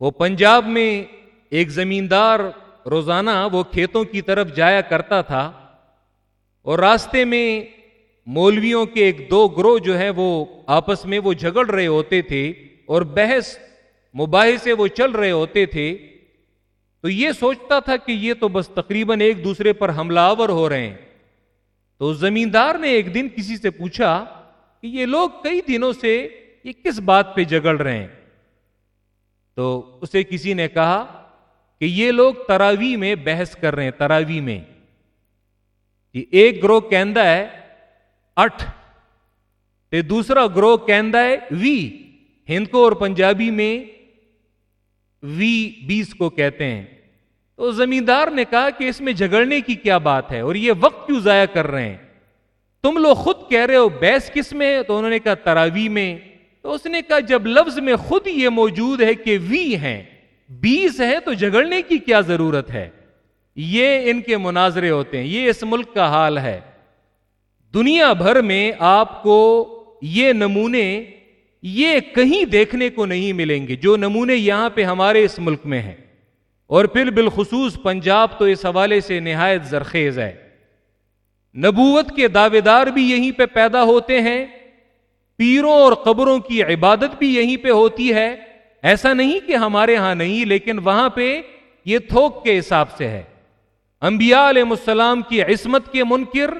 وہ پنجاب میں ایک زمیندار روزانہ وہ کھیتوں کی طرف جایا کرتا تھا اور راستے میں مولویوں کے ایک دو گروہ جو ہے وہ آپس میں وہ جھگڑ رہے ہوتے تھے اور بحث مباحث سے وہ چل رہے ہوتے تھے، تو یہ سوچتا تھا کہ یہ تو بس تقریباً ایک دوسرے پر حملہ آور ہو رہے ہیں۔ تو زمیندار نے ایک دن کسی سے پوچھا کہ یہ لوگ کئی دنوں سے یہ کس بات پہ جگڑ رہے ہیں؟ تو اسے کسی نے کہا کہ یہ لوگ تراوی میں بحث کر رہے ہیں، تراوی میں۔ ایک گروہ کہندا ہے، اٹھ۔ تے دوسرا گروہ کہندا ہے، وی۔ ہند کو اور پنجابی میں وی بیس کو کہتے ہیں۔ تو زمیندار نے کہا کہ اس میں جھگڑنے کی کیا بات ہے، اور یہ وقت کیوں ضائع کر رہے ہیں؟ تم لوگ خود کہہ رہے ہو بیس کس میں تو انہوں نے کہا، تراوی میں۔ تو اس نے کہا، جب لفظ میں خود یہ موجود ہے کہ وی ہیں، بیس ہے تو جھگڑنے کی کیا ضرورت ہے؟ یہ ان کے مناظرے ہوتے ہیں، یہ اس ملک کا حال ہے۔ دنیا بھر میں آپ کو یہ نمونے یہ کہیں دیکھنے کو نہیں ملیں گے، جو نمونے یہاں پہ ہمارے اس ملک میں ہیں۔ اور پھر بالخصوص پنجاب تو اس حوالے سے نہایت زرخیز ہے۔ نبوت کے دعوے دار بھی یہیں پہ پیدا ہوتے ہیں پیروں اور قبروں کی عبادت بھی یہیں پہ ہوتی ہے۔ ایسا نہیں کہ ہمارے ہاں نہیں، لیکن وہاں پہ یہ تھوک کے حساب سے ہے۔ انبیاء علیہ السلام کی عصمت کے منکر،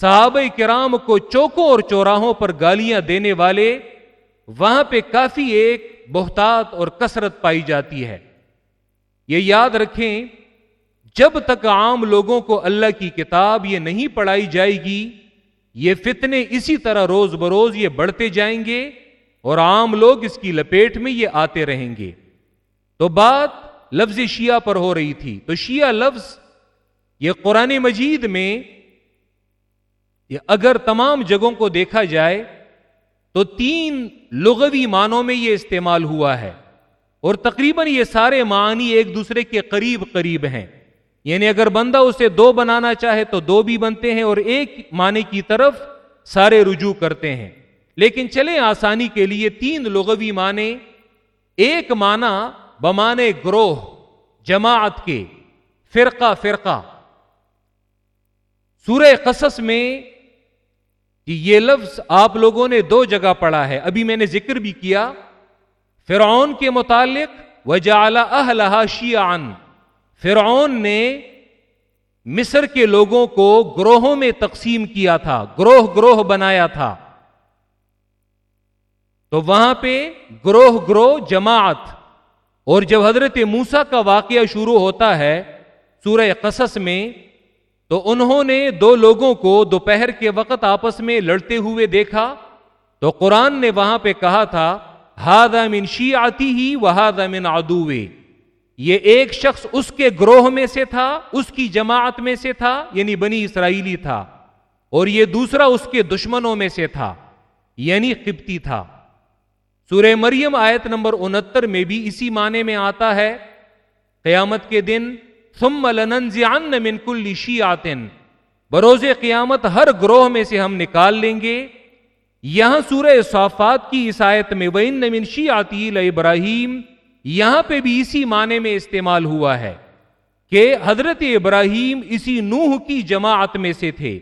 صحابہ کرام کو چوکوں اور چوراہوں پر گالیاں دینے والے، وہاں پہ کافی ایک بہتات اور کثرت پائی جاتی ہے۔ یہ یاد رکھیں، جب تک عام لوگوں کو اللہ کی کتاب یہ نہیں پڑھائی جائے گی یہ فتنے اسی طرح روز بروز یہ بڑھتے جائیں گے اور عام لوگ اس کی لپیٹ میں یہ آتے رہیں گے۔ تو بات لفظ شیعہ پر ہو رہی تھی۔ تو شیعہ لفظ یہ قرآن مجید میں یہ اگر تمام جگہوں کو دیکھا جائے تو تین لغوی معنوں میں یہ استعمال ہوا ہے اور تقریباً یہ سارے معنی ایک دوسرے کے قریب قریب ہیں۔ یعنی اگر بندہ اسے دو بنانا چاہے تو دو بھی بنتے ہیں اور ایک معنی کی طرف سارے رجوع کرتے ہیں۔ لیکن چلیں آسانی کے لیے تین لغوی معنی، ایک معنی بمانے گروہ، جماعت کے فرقہ فرقہ۔ سورہ قصص میں یہ لفظ آپ لوگوں نے دو جگہ پڑھا ہے۔ ابھی میں نے ذکر بھی کیا، فرعون کے متعلق، وجعل اہلہا شیعان فرعون نے مصر کے لوگوں کو گروہوں میں تقسیم کیا تھا، گروہ گروہ بنایا تھا۔ تو وہاں پہ گروہ گروہ جماعت، اور جب حضرت موسا کا واقعہ شروع ہوتا ہے سورہ قصص میں، تو انہوں نے دو لوگوں کو دوپہر کے وقت آپس میں لڑتے ہوئے دیکھا۔ تو قرآن نے وہاں پہ کہا تھا ہاد امن شی آتی ہی وہ ہاد امن ادوے یہ ایک شخص اس کے گروہ میں سے تھا، اس کی جماعت میں سے تھا یعنی بنی اسرائیلی تھا، اور یہ دوسرا اس کے دشمنوں میں سے تھا یعنی قبطی تھا۔ سورہ مریم آیت نمبر انہتر میں بھی اسی معنی میں آتا ہے، قیامت کے دن، ثم لننزعن من کل شیعاتن بروز قیامت ہر گروہ میں سے ہم نکال لیں گے۔ یہاں سورہ صافات کی عیسائیت میں وین من شیعاتی ابراہیم یہاں پہ بھی اسی معنی میں استعمال ہوا ہے کہ حضرت ابراہیم اسی نوح کی جماعت میں سے تھے،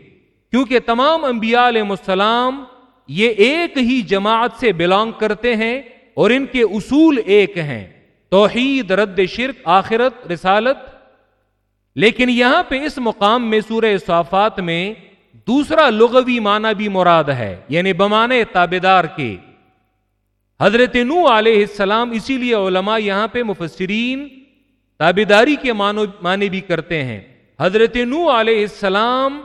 کیونکہ تمام انبیاء علیہ السلام یہ ایک ہی جماعت سے بلانگ کرتے ہیں اور ان کے اصول ایک ہیں، توحید، رد شرک، آخرت، رسالت۔ لیکن یہاں پہ اس مقام میں سورہ صافات میں دوسرا لغوی معنی بھی مراد ہے یعنی بمانے تابے دار کے۔ حضرت نو علیہ السلام اسی لیے علماء یہاں پہ مفسرین تابے داری کے معنی بھی کرتے ہیں۔ حضرت نو علیہ السلام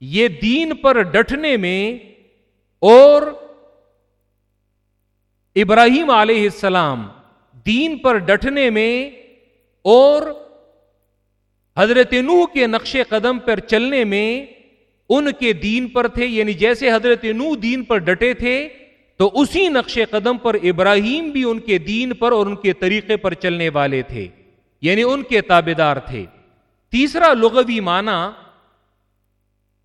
یہ دین پر ڈٹنے میں اور ابراہیم علیہ السلام دین پر ڈٹنے میں اور حضرت نوح کے نقش قدم پر چلنے میں ان کے دین پر تھے۔ یعنی جیسے حضرت نوح دین پر ڈٹے تھے تو اسی نقش قدم پر ابراہیم بھی ان کے دین پر اور ان کے طریقے پر چلنے والے تھے یعنی ان کے تابے دار تھے۔ تیسرا لغوی معنی،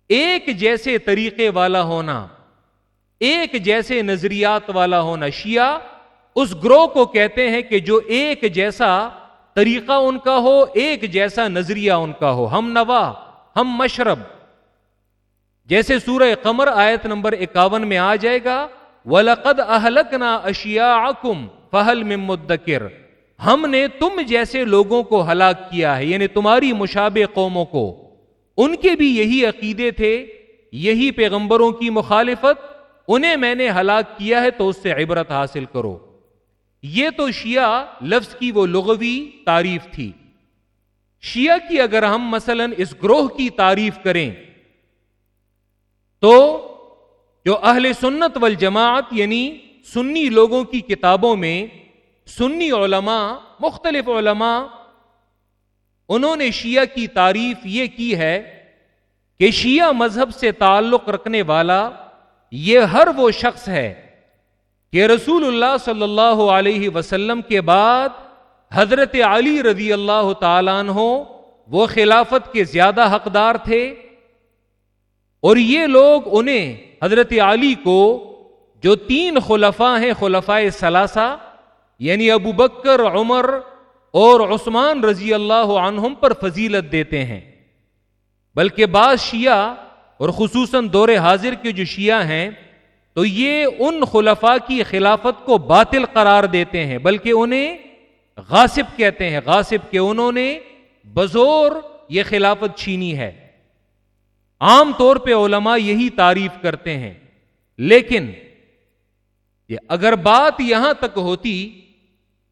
ایک جیسے طریقے والا ہونا، ایک جیسے نظریات والا ہونا۔ شیعہ اس گروہ کو کہتے ہیں کہ جو ایک جیسا طریقہ ان کا ہو، ایک جیسا نظریہ ان کا ہو۔ ہم نوا، ہم مشرب۔ جیسے سورہ قمر آیت نمبر اکاون میں آ جائے گا ولقد اہلک نا اشیا فہل میں مدکر ہم نے تم جیسے لوگوں کو ہلاک کیا ہے یعنی تمہاری مشابہ قوموں کو۔ ان کے بھی یہی عقیدے تھے، یہی پیغمبروں کی مخالفت۔ انہیں میں نے ہلاک کیا ہے تو اس سے عبرت حاصل کرو۔ یہ تو شیعہ لفظ کی وہ لغوی تعریف تھی۔ شیعہ کی اگر ہم مثلا اس گروہ کی تعریف کریں، تو جو اہل سنت والجماعت یعنی سنی لوگوں کی کتابوں میں سنی علماء، مختلف علماء، انہوں نے شیعہ کی تعریف یہ کی ہے کہ شیعہ مذہب سے تعلق رکھنے والا یہ ہر وہ شخص ہے کہ رسول اللہ صلی اللہ علیہ وسلم کے بعد حضرت علی رضی اللہ تعالیٰ عنہ وہ خلافت کے زیادہ حقدار تھے اور یہ لوگ انہیں حضرت علی کو جو تین خلفاء ہیں خلفائے ثلاثہ یعنی ابو بکر، عمر اور عثمان رضی اللہ عنہم پر فضیلت دیتے ہیں۔ بلکہ بعض شیعہ اور خصوصاً دور حاضر کے جو شیعہ ہیں، تو یہ ان خلفاء کی خلافت کو باطل قرار دیتے ہیں، بلکہ انہیں غاسب کہتے ہیں۔ غاسب کہ انہوں نے بزور یہ خلافت چھینی ہے۔ عام طور پہ علماء یہی تعریف کرتے ہیں۔ لیکن یہ اگر بات یہاں تک ہوتی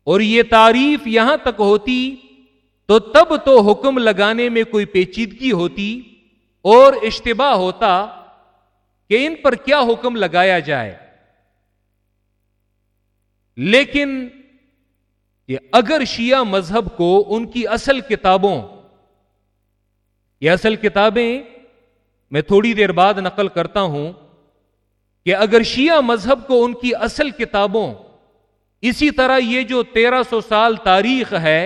اور یہ تعریف یہاں تک ہوتی تو تب تو حکم لگانے میں کوئی پیچیدگی ہوتی اور اشتباہ ہوتا کہ ان پر کیا حکم لگایا جائے۔ لیکن یہ اگر شیعہ مذہب کو ان کی اصل کتابوں، یہ اصل کتابیں میں تھوڑی دیر بعد نقل کرتا ہوں کہ اگر شیعہ مذہب کو ان کی اصل کتابوں، اسی طرح یہ جو تیرہ سو سال تاریخ ہے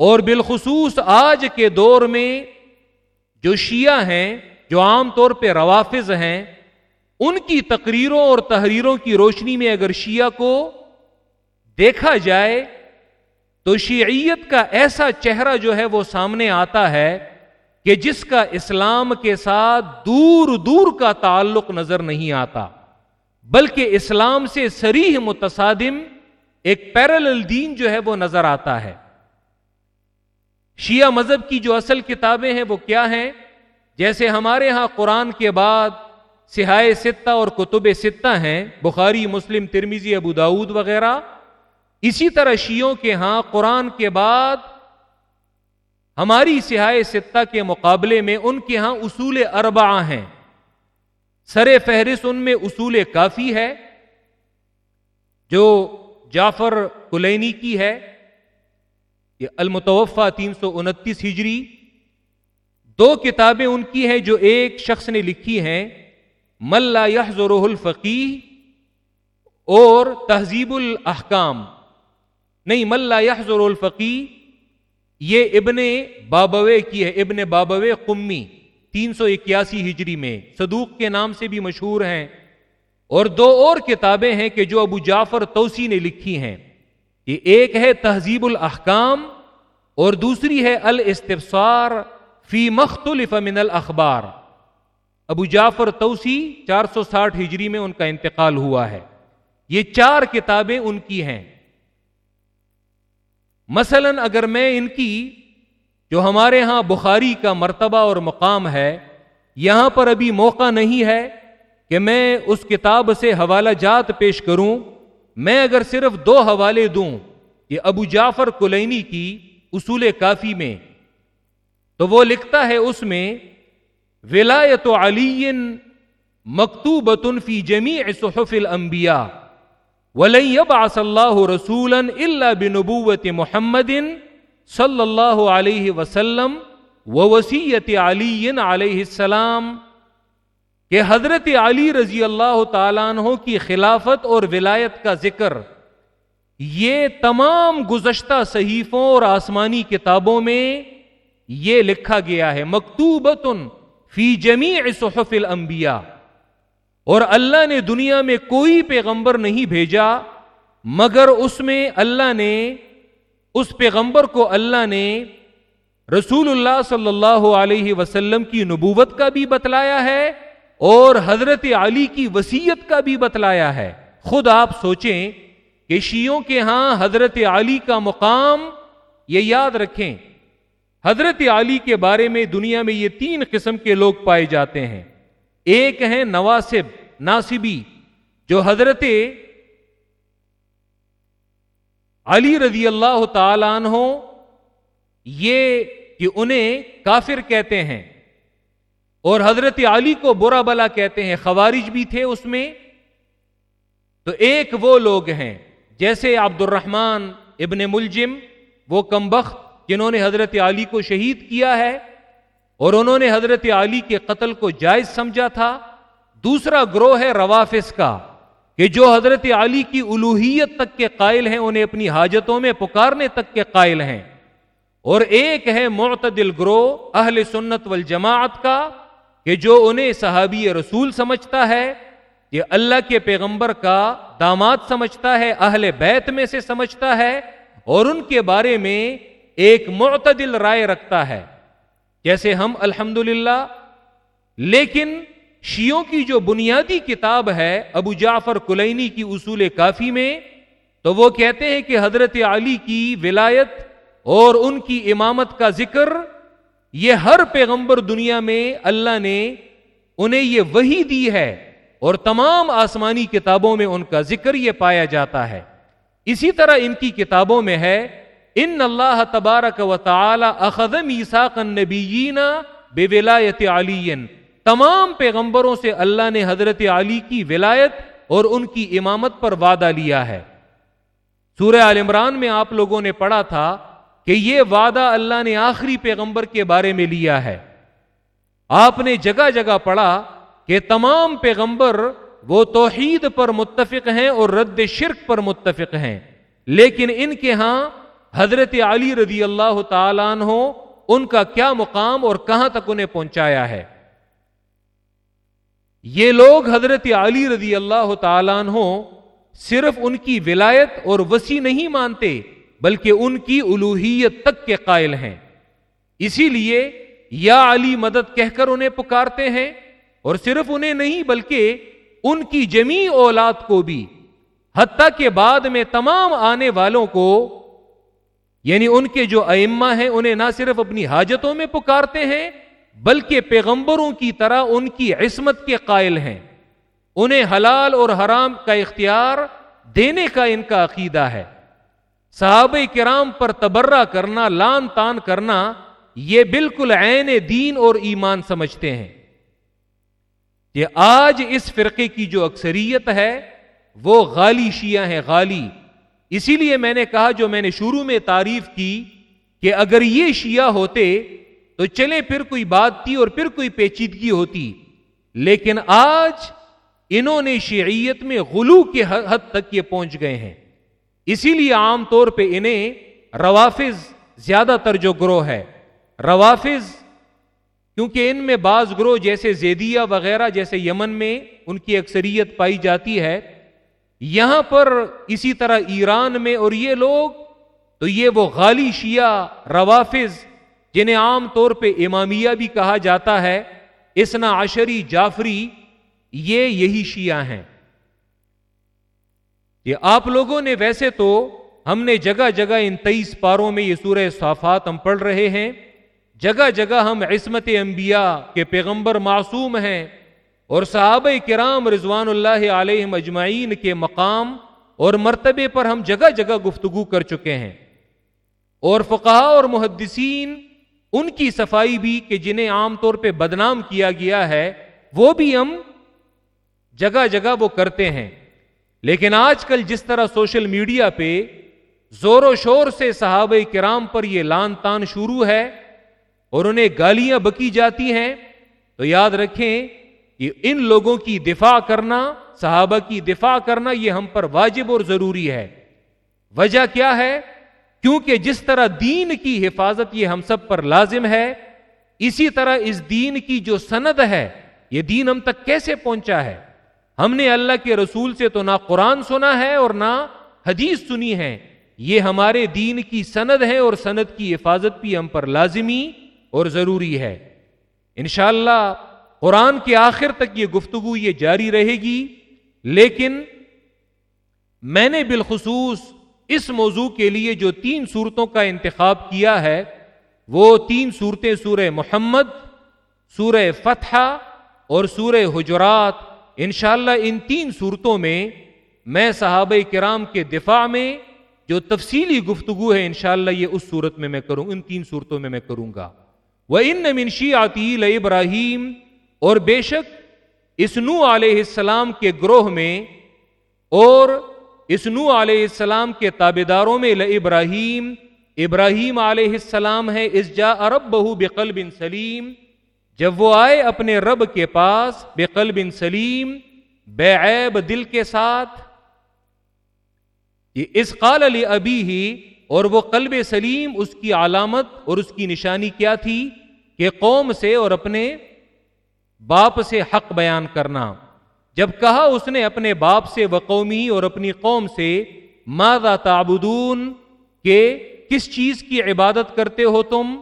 اور بالخصوص آج کے دور میں جو شیعہ ہیں، جو عام طور پہ روافظ ہیں، ان کی تقریروں اور تحریروں کی روشنی میں اگر شیعہ کو دیکھا جائے تو شیعیت کا ایسا چہرہ جو ہے وہ سامنے آتا ہے کہ جس کا اسلام کے ساتھ دور دور کا تعلق نظر نہیں آتا، بلکہ اسلام سے سریح متصادم ایک پیرل دین جو ہے وہ نظر آتا ہے۔ شیعہ مذہب کی جو اصل کتابیں ہیں وہ کیا ہیں؟ جیسے ہمارے ہاں قرآن کے بعد سہائے ستہ اور کتب ستہ ہیں، بخاری، مسلم ترمیزی ابو داود وغیرہ۔ اسی طرح شیعوں کے ہاں قرآن کے بعد ہماری سہائے ستہ کے مقابلے میں ان کے ہاں اصول اربع ہیں۔ سر فہرست ان میں اصول کافی ہے، جو جعفر کلینی کی ہے، یہ المتوفا تین سو انتیس ہجری۔ دو کتابیں ان کی ہیں جو ایک شخص نے لکھی ہیں ملا یحضر الفقی اور تہذیب الاحکام۔ نہیں ملا یحضر الفقی یہ ابن بابوے کی ہے، ابن بابوے قمی، تین سو اکیاسی ہجری میں۔ صدوق کے نام سے بھی مشہور ہیں۔ اور دو اور کتابیں ہیں کہ جو ابو جعفر توسی نے لکھی ہیں۔ یہ ایک ہے تہذیب الاحکام اور دوسری ہے الاستفسار فی مختلف من الاخبار۔ ابو جعفر توسی چار سو ساٹھ ہجری میں ان کا انتقال ہوا ہے۔ یہ چار کتابیں ان کی ہیں۔ مثلا اگر میں ان کی جو ہمارے ہاں بخاری کا مرتبہ اور مقام ہے، یہاں پر ابھی موقع نہیں ہے کہ میں اس کتاب سے حوالہ جات پیش کروں، میں اگر صرف دو حوالے دوں یہ ابو جعفر کلینی کی اصول کافی میں، تو وہ لکھتا ہے اس میں، ولایت علی مکتوبۃ فی جمیع صحف الانبیاء ولن يبعث الله رسولا الا بنبوت محمد صلی اللہ علیہ وسلم و وسیعت علی علیہ السلام، کہ حضرت علی رضی اللہ تعالیٰ عنہ کی خلافت اور ولایت کا ذکر، یہ تمام گزشتہ صحیفوں اور آسمانی کتابوں میں یہ لکھا گیا ہے مکتوبۃ فی جمیع صحف الانبیاء۔ اور اللہ نے دنیا میں کوئی پیغمبر نہیں بھیجا، مگر اس میں اللہ نے، اس پیغمبر کو اللہ نے رسول اللہ صلی اللہ علیہ وسلم کی نبوت کا بھی بتلایا ہے اور حضرت علی کی وسیعت کا بھی بتلایا ہے۔ خود آپ سوچیں کہ شیوں کے ہاں حضرت علی کا مقام، یہ یاد رکھیں، حضرت علی کے بارے میں دنیا میں یہ تین قسم کے لوگ پائے جاتے ہیں۔ ایک ہیں نواسب ناصبی جو حضرت علی رضی اللہ تعالی عنہ، یہ کہ انہیں کافر کہتے ہیں۔ اور حضرت علی کو برا بلا کہتے ہیں، خوارج بھی تھے اس میں۔ تو ایک وہ لوگ ہیں، جیسے عبد الرحمان ابن ملجم، وہ کمبخت، جنہوں نے حضرت علی کو شہید کیا ہے۔ اور انہوں نے حضرت علی کے قتل کو جائز سمجھا تھا۔ دوسرا گروہ ہے روافس کا، کہ جو حضرت علی کی الوحیت تک کے قائل ہیں، انہیں اپنی حاجتوں میں پکارنے تک کے قائل ہیں۔ اور ایک ہے معتدل گروہ اہل سنت والجماعت کا، کہ جو انہیں صحابی رسول سمجھتا ہے یہ اللہ کے پیغمبر کا داماد سمجھتا ہے، اہل بیت میں سے سمجھتا ہے، اور ان کے بارے میں ایک معتدل رائے رکھتا ہے۔ جیسے ہم الحمد لیکن شیوں کی جو بنیادی کتاب ہے ابو جعفر کلینی کی اصول کافی میں، تو وہ کہتے ہیں کہ حضرت علی کی ولایت اور ان کی امامت کا ذکر، یہ ہر پیغمبر دنیا میں اللہ نے انہیں یہ وہی دی ہے اور تمام آسمانی کتابوں میں ان کا ذکر یہ پایا جاتا ہے۔ اسی طرح ان کی کتابوں میں ہے ان اللہ تبارک و تعالی اخذ میثاق النبیین بولایت علی تمام پیغمبروں سے اللہ نے حضرت علی کی ولایت اور ان کی امامت پر وعدہ لیا ہے۔ سورہ عال عمران میں آپ لوگوں نے پڑھا تھا کہ یہ وعدہ اللہ نے آخری پیغمبر کے بارے میں لیا ہے۔ آپ نے جگہ جگہ پڑھا کہ تمام پیغمبر وہ توحید پر متفق ہیں اور رد شرک پر متفق ہیں، لیکن ان کے ہاں حضرت علی رضی اللہ تعالیٰ عنہ ان کا کیا مقام اور کہاں تک انہیں پہنچایا ہے؟ یہ لوگ حضرت علی رضی اللہ تعالیٰ عنہ صرف ان کی ولایت اور وسیع نہیں مانتے، بلکہ ان کی الوحیت تک کے قائل ہیں۔ اسی لیے یا علی مدد کہہ کر انہیں پکارتے ہیں، اور صرف انہیں نہیں، بلکہ ان کی جمی اولاد کو بھی۔ حتیٰ کے بعد میں تمام آنے والوں کو یعنی ان کے جو ائمہ ہیں انہیں نہ صرف اپنی حاجتوں میں پکارتے ہیں، بلکہ پیغمبروں کی طرح ان کی عصمت کے قائل ہیں۔ انہیں حلال اور حرام کا اختیار دینے کا ان کا عقیدہ ہے۔ صحابہ کرام پر تبرہ کرنا لان تان کرنا، یہ بالکل عین دین اور ایمان سمجھتے ہیں۔ یہ آج اس فرقے کی جو اکثریت ہے، وہ غالی شیعہ ہیں، غالی۔ اسی لیے میں نے کہا جو میں نے شروع میں تعریف کی کہ اگر یہ شیعہ ہوتے تو چلے پھر کوئی بات تھی اور پھر کوئی پیچیدگی ہوتی۔ لیکن آج انہوں نے شیعیت میں غلو کے حد تک یہ پہنچ گئے ہیں۔ اسی لیے عام طور پہ انہیں روافظ زیادہ تر جو گروہ ہے، روافظ، کیونکہ ان میں بعض گروہ جیسے زیدیہ وغیرہ جیسے یمن میں ان کی اکثریت پائی جاتی ہے یہاں پر اسی طرح ایران میں اور یہ لوگ، تو یہ وہ غالی شیعہ روافظ جنہیں عام طور پہ امامیہ بھی کہا جاتا ہے، اسنا عشری جعفری، یہ یہی شیعہ ہیں۔ یہ آپ لوگوں نے ویسے تو ہم نے جگہ جگہ ان تیئیس پاروں میں یہ سورہ صافات ہم پڑھ رہے ہیں، جگہ جگہ ہم عصمت انبیاء کے پیغمبر معصوم ہیں۔ اور صحابہ کرام رضوان اللہ علیہ مجمعین کے مقام اور مرتبے پر ہم جگہ جگہ گفتگو کر چکے ہیں۔ اور فقہ اور محدثین ان کی صفائی بھی کہ جنہیں عام طور پہ بدنام کیا گیا ہے، وہ بھی ہم جگہ جگہ وہ کرتے ہیں۔ لیکن آج کل جس طرح سوشل میڈیا پہ زور و شور سے صحابہ کرام پر یہ لان تان شروع ہے اور انہیں گالیاں بکی جاتی ہیں، تو یاد رکھیں کہ ان لوگوں کی دفاع کرنا، صحابہ کی دفاع کرنا یہ ہم پر واجب اور ضروری ہے۔ وجہ کیا ہے؟ کیونکہ جس طرح دین کی حفاظت یہ ہم سب پر لازم ہے، اسی طرح اس دین کی جو سند ہے، یہ دین ہم تک کیسے پہنچا ہے؟ ہم نے اللہ کے رسول سے تو نہ قرآن سنا ہے اور نہ حدیث سنی ہے۔ یہ ہمارے دین کی سند ہے اور سند کی حفاظت بھی ہم پر لازمی اور ضروری ہے۔ انشاءاللہ اللہ قرآن کے آخر تک یہ گفتگو یہ جاری رہے گی، لیکن میں نے بالخصوص اس موضوع کے لیے جو تین صورتوں کا انتخاب کیا ہے، وہ تین صورتیں سورہ محمد، سورہ فتح اور سورہ حجرات، انشاءاللہ ان تین صورتوں میں میں صحابہ کرام کے دفاع میں جو تفصیلی گفتگو ہے، انشاءاللہ یہ اس صورت میں میں کروں، ان تین صورتوں میں میں کروں گا۔ وہ ان منشی آتی ابراہیم اور بے شک اسنو علیہ السلام کے گروہ میں اور اسنو علیہ السلام کے تابے داروں میں ابراہیم ابراہیم علیہ السلام ہے اس جا ارب بہو بقلب سلیم۔ جب وہ آئے اپنے رب کے پاس بقلب سلیم، بے عیب دل کے ساتھ، یہ اس قال علی ابھی ہی اور وہ قلب سلیم، اس کی علامت اور اس کی نشانی کیا تھی کہ قوم سے اور اپنے باپ سے حق بیان کرنا۔ جب کہا اس نے اپنے باپ سے و قومی اور اپنی قوم سے، ماذا تعبدون؟ کہ کس چیز کی عبادت کرتے ہو تم؟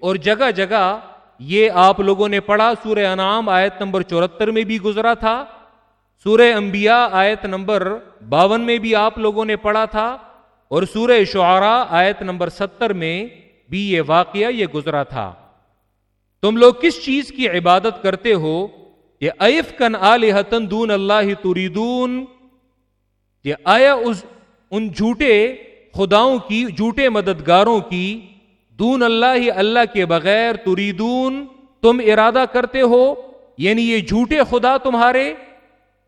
اور جگہ جگہ یہ آپ لوگوں نے پڑھا، سورہ انعام آیت نمبر چورہتر میں بھی گزرا تھا۔ سورہ انبیاء آیت نمبر باون میں بھی آپ لوگوں نے پڑھا تھا۔ اور سورہ شعراء آیت نمبر ستر میں بھی یہ واقعہ یہ گزرا تھا۔ تم لوگ کس چیز کی عبادت کرتے ہو یہ ایف کن آلحتن دون اللہ تریدون؟ یہ آیا اس ان جھوٹے خداؤں کی، جھوٹے مددگاروں کی دون اللہ اللہ کے بغیر تریدون؟ تم ارادہ کرتے ہو یعنی یہ جھوٹے خدا تمہارے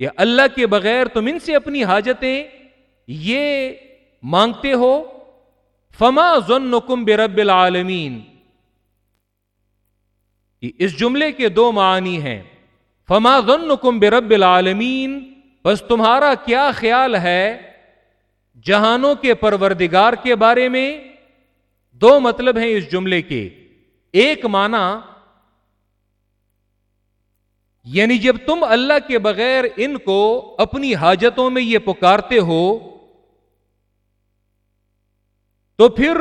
یا اللہ کے بغیر تم ان سے اپنی حاجتیں یہ مانگتے ہو؟ فما ظن کم برب العالمین؟ اس جملے کے دو معنی ہیں۔ فما ظن کم برب العالمین بس تمہارا کیا خیال ہے جہانوں کے پروردگار کے بارے میں؟ دو مطلب ہیں اس جملے کے۔ ایک معنی یعنی جب تم اللہ کے بغیر ان کو اپنی حاجتوں میں یہ پکارتے ہو، تو پھر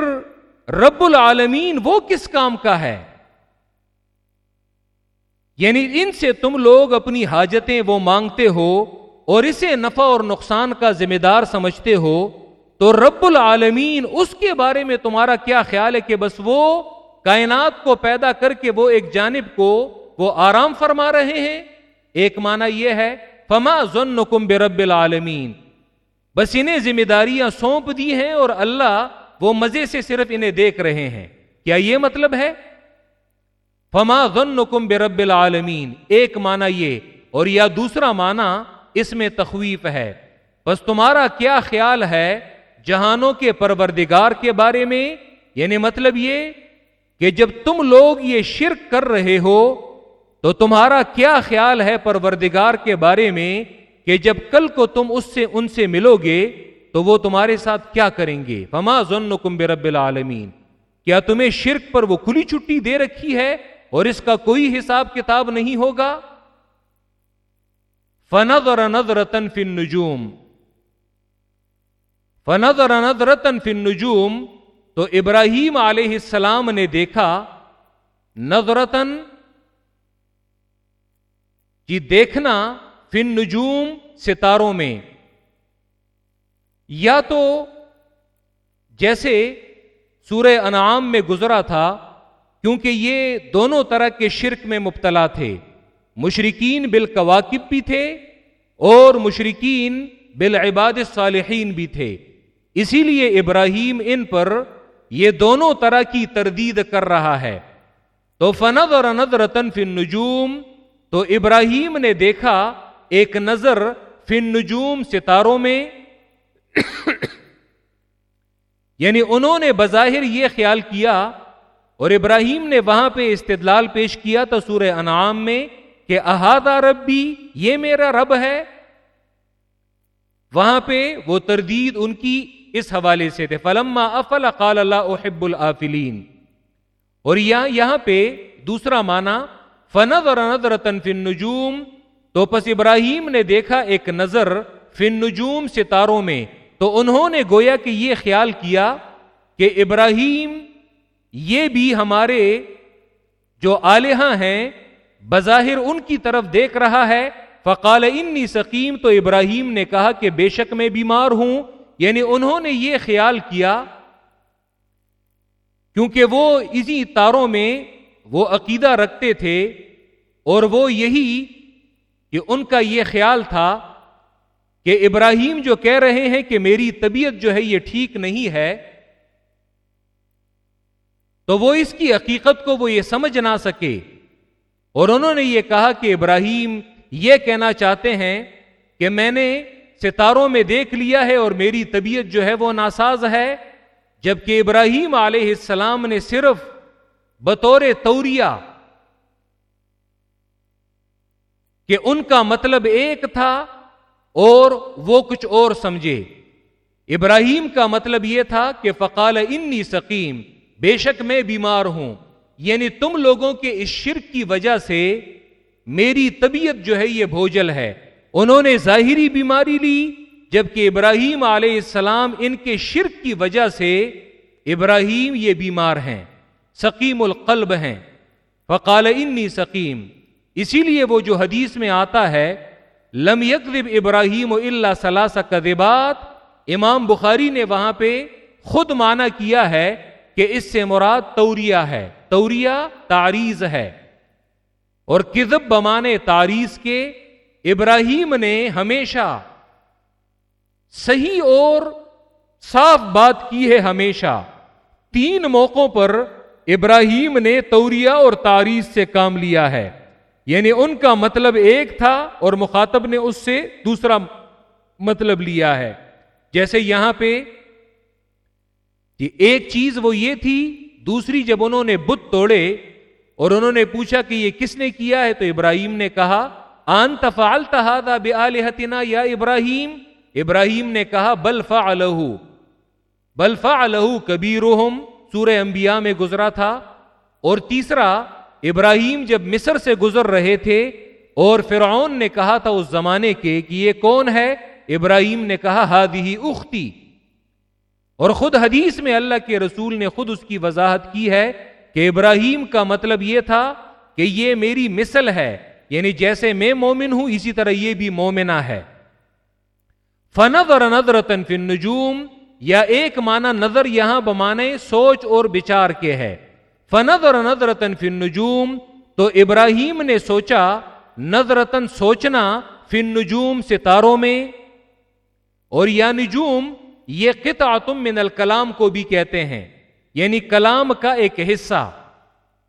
رب العالمین وہ کس کام کا ہے؟ یعنی ان سے تم لوگ اپنی حاجتیں وہ مانگتے ہو اور اسے نفع اور نقصان کا ذمہ دار سمجھتے ہو، تو رب العالمین اس کے بارے میں تمہارا کیا خیال ہے کہ بس وہ کائنات کو پیدا کر کے وہ ایک جانب کو وہ آرام فرما رہے ہیں؟ ایک معنی یہ ہے، فما ظن بے رب العالمین بس انہیں ذمہ داریاں سونپ دی ہیں اور اللہ وہ مزے سے صرف انہیں دیکھ رہے ہیں۔ کیا یہ مطلب ہے؟ فما ظن بے رب العالمین ایک معنی یہ اور یا دوسرا معنی اس میں تخویف ہے۔ بس تمہارا کیا خیال ہے جہانوں کے پروردگار کے بارے میں؟ یعنی مطلب یہ کہ جب تم لوگ یہ شرک کر رہے ہو، تو تمہارا کیا خیال ہے پروردگار کے بارے میں کہ جب کل کو تم اس سے، ان سے ملو گے تو وہ تمہارے ساتھ کیا کریں گے؟ فما ضن کمب رب العالمین کیا تمہیں شرک پر وہ کھلی چھٹی دے رکھی ہے؟ اور اس کا کوئی حساب کتاب نہیں ہوگا؟ فنز اور اند فن نجوم فنز اور فن نجوم تو ابراہیم علیہ السلام نے دیکھا نظرتن جی دیکھنا فن نجوم ستاروں میں۔ یا تو جیسے سورہ انعام میں گزرا تھا کیونکہ یہ دونوں طرح کے شرک میں مبتلا تھے۔ مشرقین بالکواکب بھی تھے اور مشرقین بالعباد الصالحین بھی تھے۔ اسی لیے ابراہیم ان پر یہ دونوں طرح کی تردید کر رہا ہے۔ تو فند اور اند رتن فن نجوم تو ابراہیم نے دیکھا ایک نظر فن نجوم ستاروں میں۔ یعنی انہوں نے بظاہر یہ خیال کیا اور ابراہیم نے وہاں پہ استدلال پیش کیا تو سورہ انعام میں کہ احاطہ ربی یہ میرا رب ہے۔ وہاں پہ وہ تردید ان کی اس حوالے سے تھے۔ فلما افل قال اللہ احب العافلین اور یہاں پہ دوسرا معنی فند اور نظر فن نجوم تو پس ابراہیم نے دیکھا ایک نظر فن نجوم ستاروں میں۔ تو انہوں نے گویا کہ یہ خیال کیا کہ ابراہیم یہ بھی ہمارے جو آلیہ ہاں ہیں، بظاہر ان کی طرف دیکھ رہا ہے۔ فقال، انی سکیم تو ابراہیم نے کہا کہ بے شک میں بیمار ہوں۔ یعنی انہوں نے یہ خیال کیا، کیونکہ وہ اسی تاروں میں وہ عقیدہ رکھتے تھے اور وہ یہی کہ ان کا یہ خیال تھا کہ ابراہیم جو کہہ رہے ہیں کہ میری طبیعت جو ہے یہ ٹھیک نہیں ہے تو وہ اس کی حقیقت کو وہ یہ سمجھ نہ سکے۔ اور انہوں نے یہ کہا کہ ابراہیم یہ کہنا چاہتے ہیں کہ میں نے ستاروں میں دیکھ لیا ہے اور میری طبیعت جو ہے وہ ناساز ہے، جبکہ ابراہیم علیہ السلام نے صرف بطور توریا کہ ان کا مطلب ایک تھا اور وہ کچھ اور سمجھے۔ ابراہیم کا مطلب یہ تھا کہ فقال انی سکیم بے شک میں بیمار ہوں۔ یعنی تم لوگوں کے اس شرک کی وجہ سے میری طبیعت جو ہے یہ بھوجل ہے۔ انہوں نے ظاہری بیماری لی، جبکہ ابراہیم علیہ السلام ان کے شرک کی وجہ سے ابراہیم یہ بیمار ہیں سکیم القلب ہیں۔ فقال انی سکیم اسی لیے وہ جو حدیث میں آتا ہے، لم یکذب ابراہیم اللہ ثلاث کذبات، امام بخاری نے وہاں پہ خود مانا کیا ہے کہ اس سے مراد توریا ہے۔ توریا تاریز ہے۔ اور کذب بمانے تاریز کے ابراہیم نے ہمیشہ صحیح اور صاف بات کی ہے ہمیشہ۔ تین موقعوں پر ابراہیم نے توریا اور تاریخ سے کام لیا ہے۔ یعنی ان کا مطلب ایک تھا اور مخاطب نے اس سے دوسرا مطلب لیا ہے۔ جیسے یہاں پہ ایک چیز وہ یہ تھی، دوسری جب انہوں نے بت توڑے اور انہوں نے پوچھا کہ یہ کس نے کیا ہے، تو ابراہیم نے کہا آن تفال تہادا بے یا ابراہیم؟ ابراہیم نے کہا، بل فا بل فا الح کبیر سورہ انبیاء میں گزرا تھا۔ اور تیسرا، ابراہیم جب مصر سے گزر رہے تھے اور فرعون نے کہا تھا اس زمانے کے کہ یہ کون ہے، ابراہیم نے کہا ہادی اختی اور خود حدیث میں اللہ کے رسول نے خود اس کی وضاحت کی ہے کہ ابراہیم کا مطلب یہ تھا کہ یہ میری مثل ہے یعنی جیسے میں مومن ہوں، اسی طرح یہ بھی مومنا ہے۔ فنظر اور نظر فن نجوم یا ایک معنی نظر یہاں بمانے سوچ اور بچار کے ہے۔ فنظر اور نظر فن نجوم تو ابراہیم نے سوچا نظرتن سوچنا فن نجوم ستاروں میں، اور یا نجوم یہ قطعتم من الکلام کو بھی کہتے ہیں یعنی کلام کا ایک حصہ۔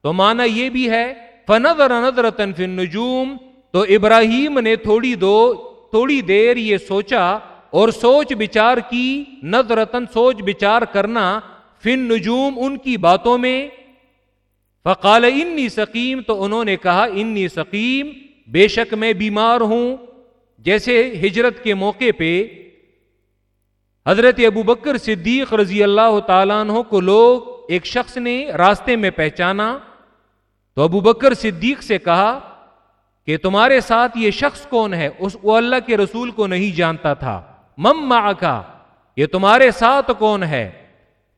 تو مانا یہ بھی ہے، فنظر نظرتن فی النجوم، تو ابراہیم نے تھوڑی دو، تھوڑی دیر یہ سوچا اور سوچ بچار کی نظرتن سوچ بچار کرنا فن نجوم ان کی باتوں میں۔ فقال انی سکیم تو انہوں نے کہا انی سکیم بے شک میں بیمار ہوں۔ جیسے ہجرت کے موقع پہ حضرت ابو بکر صدیق رضی اللہ تعالیٰ عنہ کو لوگ ایک شخص نے راستے میں پہچانا تو ابو بکر صدیق سے کہا کہ تمہارے ساتھ یہ شخص کون ہے؟ اس وہ اللہ کے رسول کو نہیں جانتا تھا۔ مم کا یہ تمہارے ساتھ کون ہے؟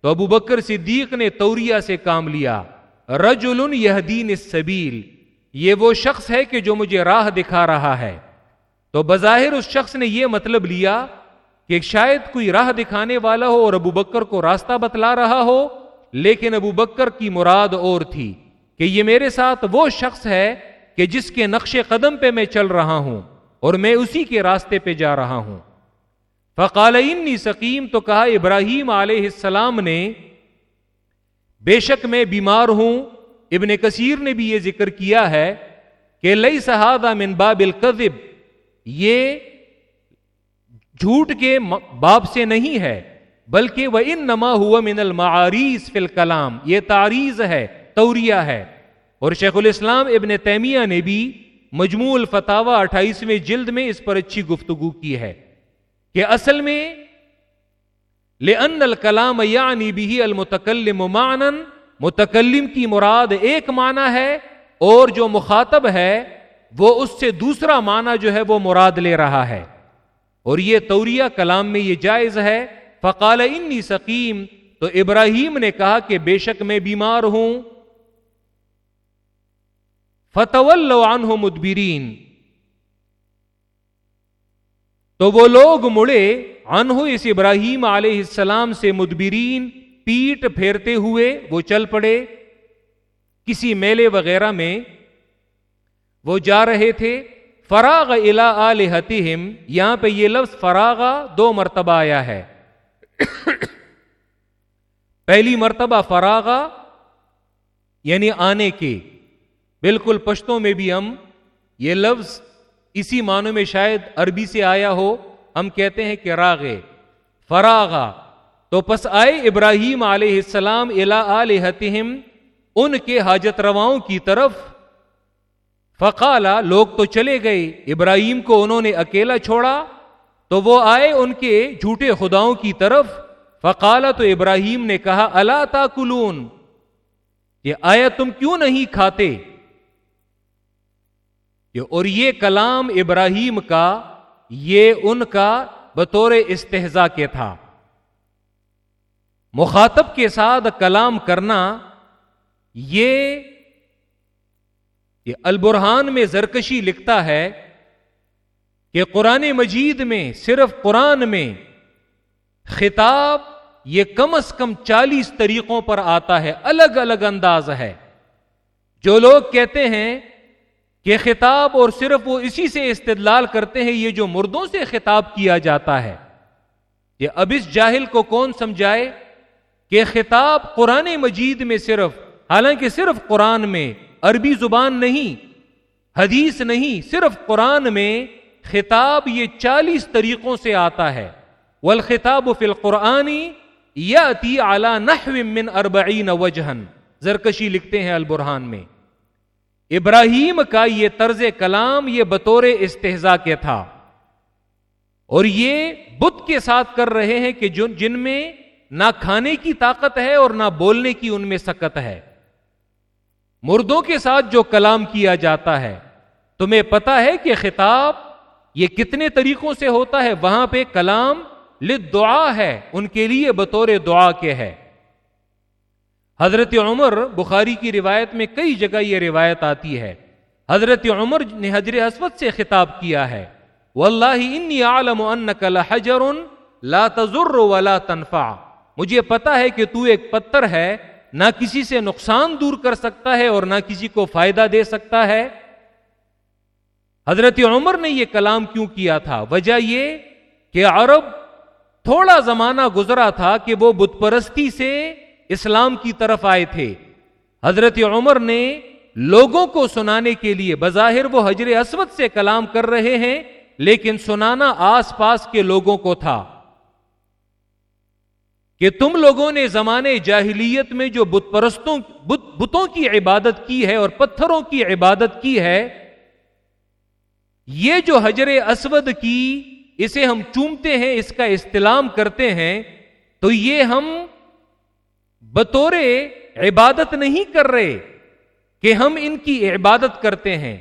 تو ابو بکر صدیق نے توریا سے کام لیا۔ رجل یہدین السبیل۔ یہ وہ شخص ہے کہ جو مجھے راہ دکھا رہا ہے۔ تو بظاہر اس شخص نے یہ مطلب لیا کہ شاید کوئی راہ دکھانے والا ہو اور ابو بکر کو راستہ بتلا رہا ہو، لیکن ابو بکر کی مراد اور تھی کہ یہ میرے ساتھ وہ شخص ہے کہ جس کے نقش قدم پہ میں چل رہا ہوں اور میں اسی کے راستے پہ جا رہا ہوں۔ فقال انی سکیم تو کہا ابراہیم علیہ السلام نے، بے شک میں بیمار ہوں۔ ابن کثیر نے بھی یہ ذکر کیا ہے کہ لئی سہادہ من باب القذب یہ جھوٹ کے باب سے نہیں ہے، بلکہ وہ ان نما ہوا من المعاریز فی الکلام یہ تعریض ہے توریا ہے۔ اور شیخ الاسلام ابن تیمیہ نے بھی مجموع الفتاوا اٹھائیسویں جلد میں اس پر اچھی گفتگو کی ہے کہ اصل میں لن الکلام یعنی بھی المتکلم معنن متکلم کی مراد ایک معنی ہے اور جو مخاطب ہے، وہ اس سے دوسرا معنی جو ہے وہ مراد لے رہا ہے۔ اور یہ توریہ کلام میں یہ جائز ہے، فقال انی سکیم تو ابراہیم نے کہا کہ بے شک میں بیمار ہوں۔ فتول عنہ مدبرین۔ تو وہ لوگ مڑے انہو اس ابراہیم علیہ السلام سے مدبرین، پیٹ پھیرتے ہوئے وہ چل پڑے۔ کسی میلے وغیرہ میں وہ جا رہے تھے۔ فراغ الا آلہتہم، یہاں پہ یہ لفظ فراغا دو مرتبہ آیا ہے۔ پہلی مرتبہ فراغا یعنی آنے کے۔ بالکل پشتوں میں بھی ہم یہ لفظ اسی معنی میں شاید عربی سے آیا ہو، ہم کہتے ہیں کہ راغے فراغا تو پس آئے ابراہیم علیہ السلام الا ان کے حاجت رواؤں کی طرف۔ فقالا، لوگ تو چلے گئے۔ ابراہیم کو انہوں نے اکیلا چھوڑا، تو وہ آئے ان کے جھوٹے خداؤں کی طرف۔ فقالا، تو ابراہیم نے کہا اللہ تا کلون یہ آیا تم کیوں نہیں کھاتے؟ اور یہ کلام ابراہیم کا، یہ ان کا بطور استحزا کے تھا۔ مخاطب کے ساتھ کلام کرنا، یہ البرحان میں زرکشی لکھتا ہے کہ قرآن مجید میں صرف قرآن میں خطاب یہ کم از کم چالیس طریقوں پر آتا ہے، الگ الگ انداز ہے۔ جو لوگ کہتے ہیں کہ خطاب اور صرف وہ اسی سے استدلال کرتے ہیں، یہ جو مردوں سے خطاب کیا جاتا ہے۔ یہ اب اس جاہل کو کون سمجھائے کہ خطاب قرآن مجید میں صرف، حالانکہ صرف قرآن میں عربی زبان نہیں، حدیث نہیں، صرف قرآن میں خطاب یہ چالیس طریقوں سے آتا ہے۔ والخطاب فی القرآنی یا تی اعلی من اربعین وجہن زرکشی لکھتے ہیں البرحان میں۔ ابراہیم کا یہ طرز کلام یہ بطور استحضا کے تھا۔ اور یہ بت کے ساتھ کر رہے ہیں کہ جن میں نہ کھانے کی طاقت ہے اور نہ بولنے کی ان میں سکت ہے۔ مردوں کے ساتھ جو کلام کیا جاتا ہے، تمہیں پتا ہے کہ خطاب یہ کتنے طریقوں سے ہوتا ہے؟ وہاں پہ کلام لد دعا ہے، ان کے لیے بطور دعا کے ہے۔ حضرت عمر بخاری کی روایت میں کئی جگہ یہ روایت آتی ہے۔ حضرت عمر نے حضر اسود سے خطاب کیا ہے۔ واللہ انی عالم انک لحجر لا تضر ولا تنفع۔ مجھے پتا ہے کہ تو ایک پتھر ہے نہ کسی سے نقصان دور کر سکتا ہے اور نہ کسی کو فائدہ دے سکتا ہے۔ حضرت عمر نے یہ کلام کیوں کیا تھا؟ وجہ یہ کہ عرب تھوڑا زمانہ گزرا تھا کہ وہ بت پرستی سے اسلام کی طرف آئے تھے۔ حضرت عمر نے لوگوں کو سنانے کے لیے بظاہر وہ حجر اسود سے کلام کر رہے ہیں، لیکن سنانا آس پاس کے لوگوں کو تھا۔ کہ تم لوگوں نے زمانے جاہلیت میں جو بت پرستوں بتوں کی عبادت کی ہے اور پتھروں کی عبادت کی ہے، یہ جو حجر اسود کی اسے ہم چومتے ہیں، اس کا استلام کرتے ہیں، تو یہ ہم بطور عبادت نہیں کر رہے کہ ہم ان کی عبادت کرتے ہیں۔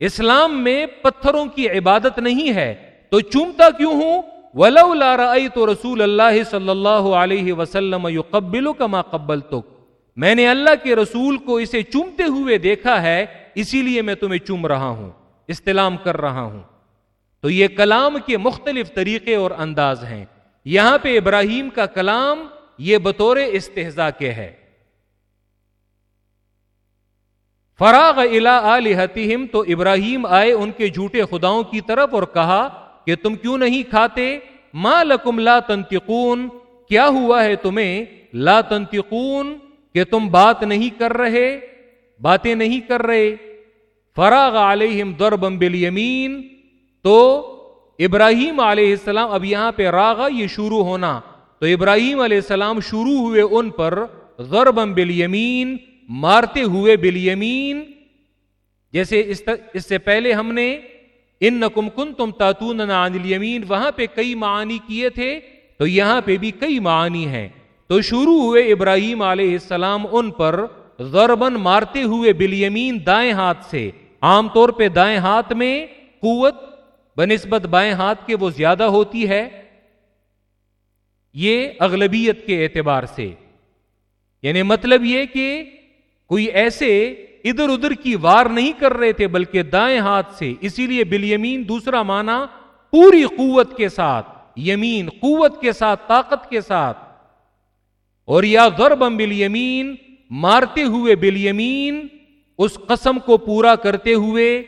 اسلام میں پتھروں کی عبادت نہیں ہے۔ تو چومتا کیوں ہوں؟ ولو لا تو رسول اللہ صلی اللہ علیہ وسلم قبل کما قبل تو میں نے اللہ کے رسول کو اسے چومتے ہوئے دیکھا ہے، اسی لیے میں تمہیں چوم رہا ہوں، استلام کر رہا ہوں۔ تو یہ کلام کے مختلف طریقے اور انداز ہیں۔ یہاں پہ ابراہیم کا کلام یہ بطور استحضا کے ہے۔ فراغ الا تو ابراہیم آئے ان کے جھوٹے خداؤں کی طرف اور کہا کہ تم کیوں نہیں کھاتے؟ ما لکم لا تنتقون، کیا ہوا ہے تمہیں؟ لا تنتقون، کہ تم بات نہیں کر رہے؟ باتیں نہیں کر رہے۔ فراغ علیہم ضربم بالیمین تو ابراہیم علیہ السلام، اب یہاں پہ راغا یہ شروع ہونا۔ تو ابراہیم علیہ السلام شروع ہوئے ان پر ضربم بالیمین مارتے ہوئے بالیمین جیسے اس سے پہلے ہم نے ان نکم کن تم تاتون الیمین، وہاں پہ کئی معانی کیے تھے، تو یہاں پہ بھی کئی معانی ہیں۔ تو شروع ہوئے ابراہیم علیہ السلام ان پر ضربن مارتے ہوئے بلیمین دائیں ہاتھ سے۔ عام طور پہ دائیں ہاتھ میں قوت، بنسبت بائیں ہاتھ کے وہ زیادہ ہوتی ہے۔ یہ اغلبیت کے اعتبار سے۔ یعنی مطلب یہ کہ کوئی ایسے ادھر ادھر کی وار نہیں کر رہے تھے بلکہ دائیں ہاتھ سے، اسی لیے بل یمین دوسرا معنی پوری قوت کے ساتھ، یمین قوت کے ساتھ، طاقت کے ساتھ۔ اور یا غربم بل یمین مارتے ہوئے بل یمین اس قسم کو پورا کرتے ہوئے،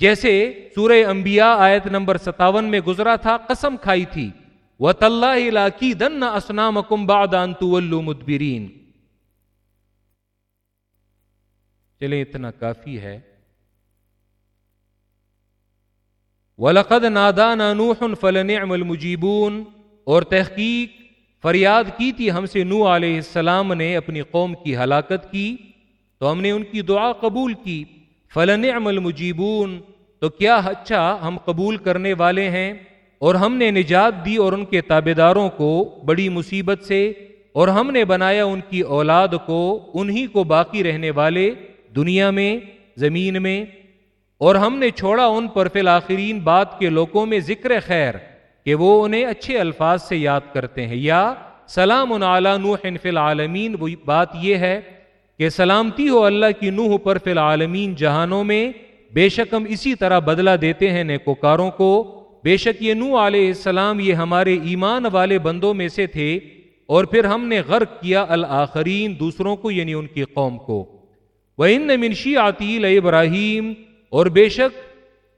جیسے سورہ انبیاء آیت نمبر ستاون میں گزرا تھا، قسم کھائی تھی۔ وہ طلّہ کی دن اسنام کم بادان مدبرین چلے اتنا کافی ہے۔ ولقد نادان نوح فلنعم المجیبون اور تحقیق فریاد کی تھی ہم سے نو علیہ السلام نے اپنی قوم کی ہلاکت کی، تو ہم نے ان کی دعا قبول کی۔ فلنعم المجیبون تو کیا اچھا ہم قبول کرنے والے ہیں۔ اور ہم نے نجات دی اور ان کے تابے داروں کو بڑی مصیبت سے، اور ہم نے بنایا ان کی اولاد کو، انہی کو باقی رہنے والے۔ دنیا میں، زمین میں، اور ہم نے چھوڑا ان پر فی الآخرین بات کے لوگوں میں ذکر خیر کہ وہ انہیں اچھے الفاظ سے یاد کرتے ہیں۔ یا سلام نوح فی العالمین، وہ بات یہ ہے کہ سلامتی ہو اللہ کی نوح پر فی العالمین جہانوں میں، بے شک ہم اسی طرح بدلہ دیتے ہیں نیکوکاروں کو۔ بے شک یہ نو علیہ السلام، یہ ہمارے ایمان والے بندوں میں سے تھے، اور پھر ہم نے غرق کیا الآخرین دوسروں کو یعنی ان کی قوم کو۔ وہ ان منشی عطیل ابراہیم اور بے شک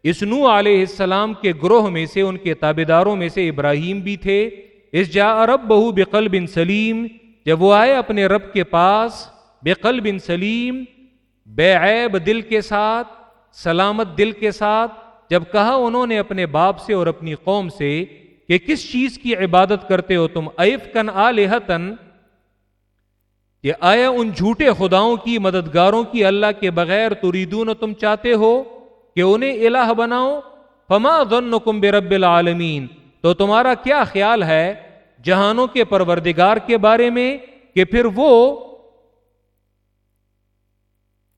اس نو علیہ السلام کے گروہ میں سے ان کے تابے داروں میں سے ابراہیم بھی تھے۔ اس جا رب بہو بقل بن سلیم۔ جب وہ آئے اپنے رب کے پاس بقل بن سلیم، بے عیب دل کے ساتھ، سلامت دل کے ساتھ، جب کہا انہوں نے اپنے باپ سے اور اپنی قوم سے کہ کس چیز کی عبادت کرتے ہو تم؟ ایف کن آلحتن کہ آیا ان جھوٹے خداؤں کی مددگاروں کی اللہ کے بغیر تریدون تم چاہتے ہو کہ انہیں الہ بناؤ فما ظنکم برب العالمین۔ تو تمہارا کیا خیال ہے جہانوں کے پروردگار کے بارے میں کہ پھر وہ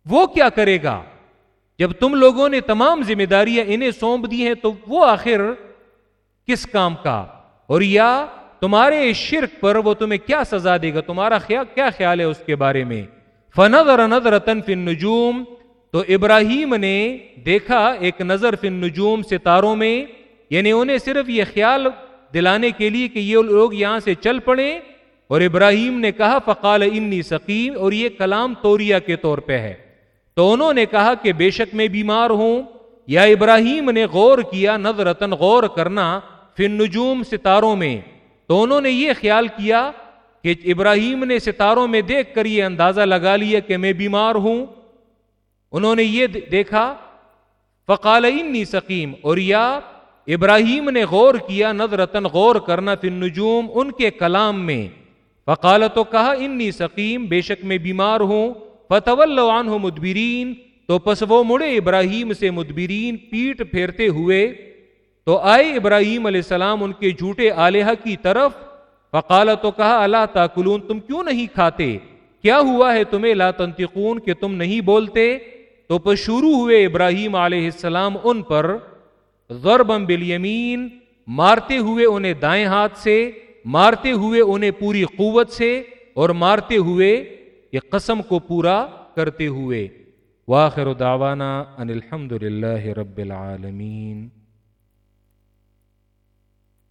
وہ کیا کرے گا؟ جب تم لوگوں نے تمام ذمہ داریاں انہیں سونپ دی ہیں تو وہ آخر کس کام کا؟ اور یا تمہارے شرک پر وہ تمہیں کیا سزا دے گا؟ تمہارا خیال کیا خیال ہے اس کے بارے میں؟ فنظر نظر فن نجوم تو ابراہیم نے دیکھا ایک نظر فن نجوم ستاروں میں یعنی انہیں صرف یہ خیال دلانے کے لیے کہ یہ لوگ یہاں سے چل پڑے۔ اور ابراہیم نے کہا، فقال انی سقیم اور یہ کلام توریا کے طور پہ ہے۔ تو انہوں نے کہا کہ بے شک میں بیمار ہوں۔ یا ابراہیم نے غور کیا نظرتن غور کرنا فن نجوم ستاروں میں۔ تو انہوں نے یہ خیال کیا کہ ابراہیم نے ستاروں میں دیکھ کر یہ اندازہ لگا لیا کہ میں بیمار ہوں۔ انہوں نے یہ دیکھا، فقال انی سکیم اور یا ابراہیم نے غور کیا نظرتن غور کرنا فن نجوم ان کے کلام میں۔ فقال، تو کہا، انی سقیم، بے شک میں بیمار ہوں۔ فتول عنہ مدبرین، تو پس وہ مڑے ابراہیم سے مدبرین پیٹ پھیرتے ہوئے تو آئے ابراہیم علیہ السلام ان کے جھوٹے آلیہ کی طرف فقال تو کہا، اللہ تاکلون، تم کیوں نہیں کھاتے؟ کیا ہوا ہے تمہیں لا تنتقون کہ تم نہیں بولتے؟ تو پس شروع ہوئے ابراہیم علیہ السلام ان پر ضربم بالیمین، مارتے ہوئے انہیں دائیں ہاتھ سے، مارتے ہوئے انہیں پوری قوت سے، اور مارتے ہوئے یہ قسم کو پورا کرتے ہوئے۔ واخر دعوانا ان الحمد للہ رب العالمین۔